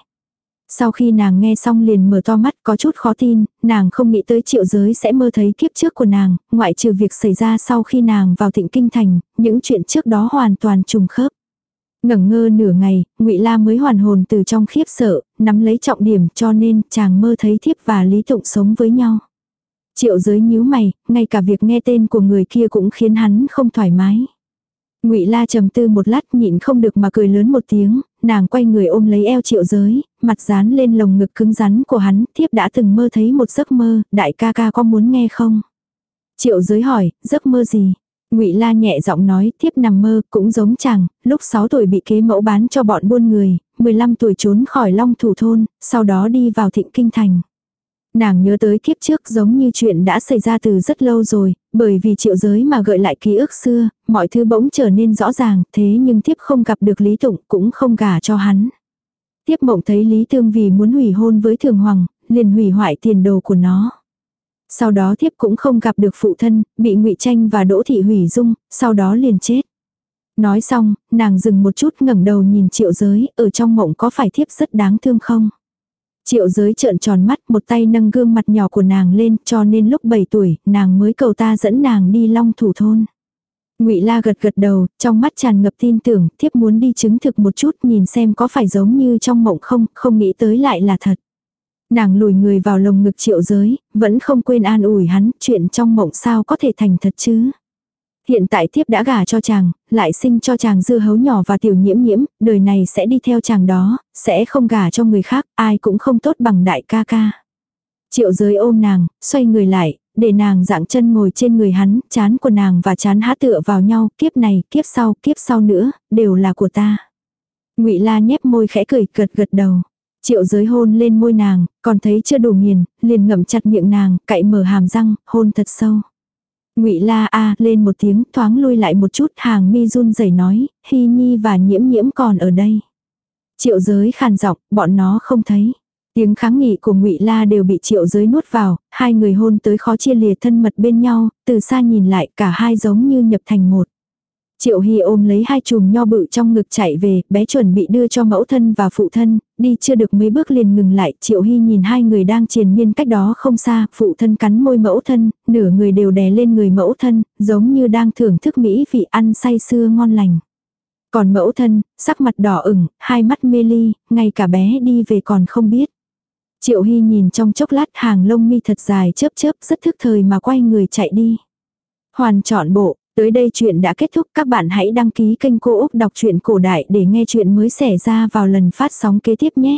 Sau khi nàng nghe xong liền mở to mắt có chút khó tin, nàng không nghĩ tới triệu giới sẽ mơ thấy kiếp trước của nàng, ngoại trừ việc xảy ra sau khi nàng vào thịnh kinh thành, những chuyện trước đó hoàn toàn trùng khớp. Ngẩn ngơ nửa ngày, ngụy La mới hoàn hồn từ trong khiếp sợ, nắm lấy trọng điểm cho nên chàng mơ thấy thiếp và Lý Tụng sống với nhau. Triệu giới nhíu mày, ngay cả việc nghe tên của người kia cũng khiến hắn không thoải mái. Ngụy La trầm tư một lát nhịn không được mà cười lớn một tiếng, nàng quay người ôm lấy eo Triệu Giới, mặt dán lên lồng ngực cứng rắn của hắn, thiếp đã từng mơ thấy một giấc mơ, đại ca ca có muốn nghe không? Triệu Giới hỏi, giấc mơ gì? Ngụy La nhẹ giọng nói, thiếp nằm mơ, cũng giống chàng, lúc 6 tuổi bị kế mẫu bán cho bọn buôn người, 15 tuổi trốn khỏi Long Thủ thôn, sau đó đi vào Thịnh Kinh thành. Nàng nhớ tới kiếp trước giống như chuyện đã xảy ra từ rất lâu rồi, bởi vì triệu giới mà gợi lại ký ức xưa, mọi thứ bỗng trở nên rõ ràng, thế nhưng tiếp không gặp được Lý Tụng cũng không gả cho hắn. Tiếp mộng thấy Lý Tương vì muốn hủy hôn với Thường Hoàng, liền hủy hoại tiền đồ của nó. Sau đó thiếp cũng không gặp được phụ thân, bị ngụy Tranh và Đỗ Thị hủy dung, sau đó liền chết. Nói xong, nàng dừng một chút ngẩng đầu nhìn triệu giới, ở trong mộng có phải thiếp rất đáng thương không? Triệu giới trợn tròn mắt một tay nâng gương mặt nhỏ của nàng lên cho nên lúc 7 tuổi nàng mới cầu ta dẫn nàng đi long thủ thôn. ngụy La gật gật đầu, trong mắt tràn ngập tin tưởng, thiếp muốn đi chứng thực một chút nhìn xem có phải giống như trong mộng không, không nghĩ tới lại là thật. Nàng lùi người vào lồng ngực triệu giới, vẫn không quên an ủi hắn, chuyện trong mộng sao có thể thành thật chứ. Hiện tại thiếp đã gả cho chàng, lại sinh cho chàng dư hấu nhỏ và tiểu nhiễm nhiễm, đời này sẽ đi theo chàng đó, sẽ không gả cho người khác, ai cũng không tốt bằng đại ca ca. Triệu giới ôm nàng, xoay người lại, để nàng dạng chân ngồi trên người hắn, chán của nàng và chán há tựa vào nhau, kiếp này, kiếp sau, kiếp sau nữa, đều là của ta. ngụy La nhép môi khẽ cười, gật gật đầu. Triệu giới hôn lên môi nàng, còn thấy chưa đủ nghiền, liền ngậm chặt miệng nàng, cậy mở hàm răng, hôn thật sâu. Ngụy La a lên một tiếng, thoáng lui lại một chút, hàng mi run rẩy nói, Hi Nhi và Nhiễm Nhiễm còn ở đây. Triệu Giới khàn giọng, bọn nó không thấy. Tiếng kháng nghị của Ngụy La đều bị Triệu Giới nuốt vào, hai người hôn tới khó chia lìa thân mật bên nhau, từ xa nhìn lại cả hai giống như nhập thành một. Triệu Hy ôm lấy hai chùm nho bự trong ngực chạy về, bé chuẩn bị đưa cho mẫu thân và phụ thân, đi chưa được mấy bước liền ngừng lại, Triệu Hy nhìn hai người đang triền miên cách đó không xa, phụ thân cắn môi mẫu thân, nửa người đều đè lên người mẫu thân, giống như đang thưởng thức mỹ vị ăn say sưa ngon lành. Còn mẫu thân, sắc mặt đỏ ửng, hai mắt mê ly, ngay cả bé đi về còn không biết. Triệu Hy nhìn trong chốc lát hàng lông mi thật dài chớp chớp rất thức thời mà quay người chạy đi. Hoàn trọn bộ, Tới đây chuyện đã kết thúc, các bạn hãy đăng ký kênh Cô Úc Đọc truyện Cổ Đại để nghe chuyện mới xảy ra vào lần phát sóng kế tiếp nhé.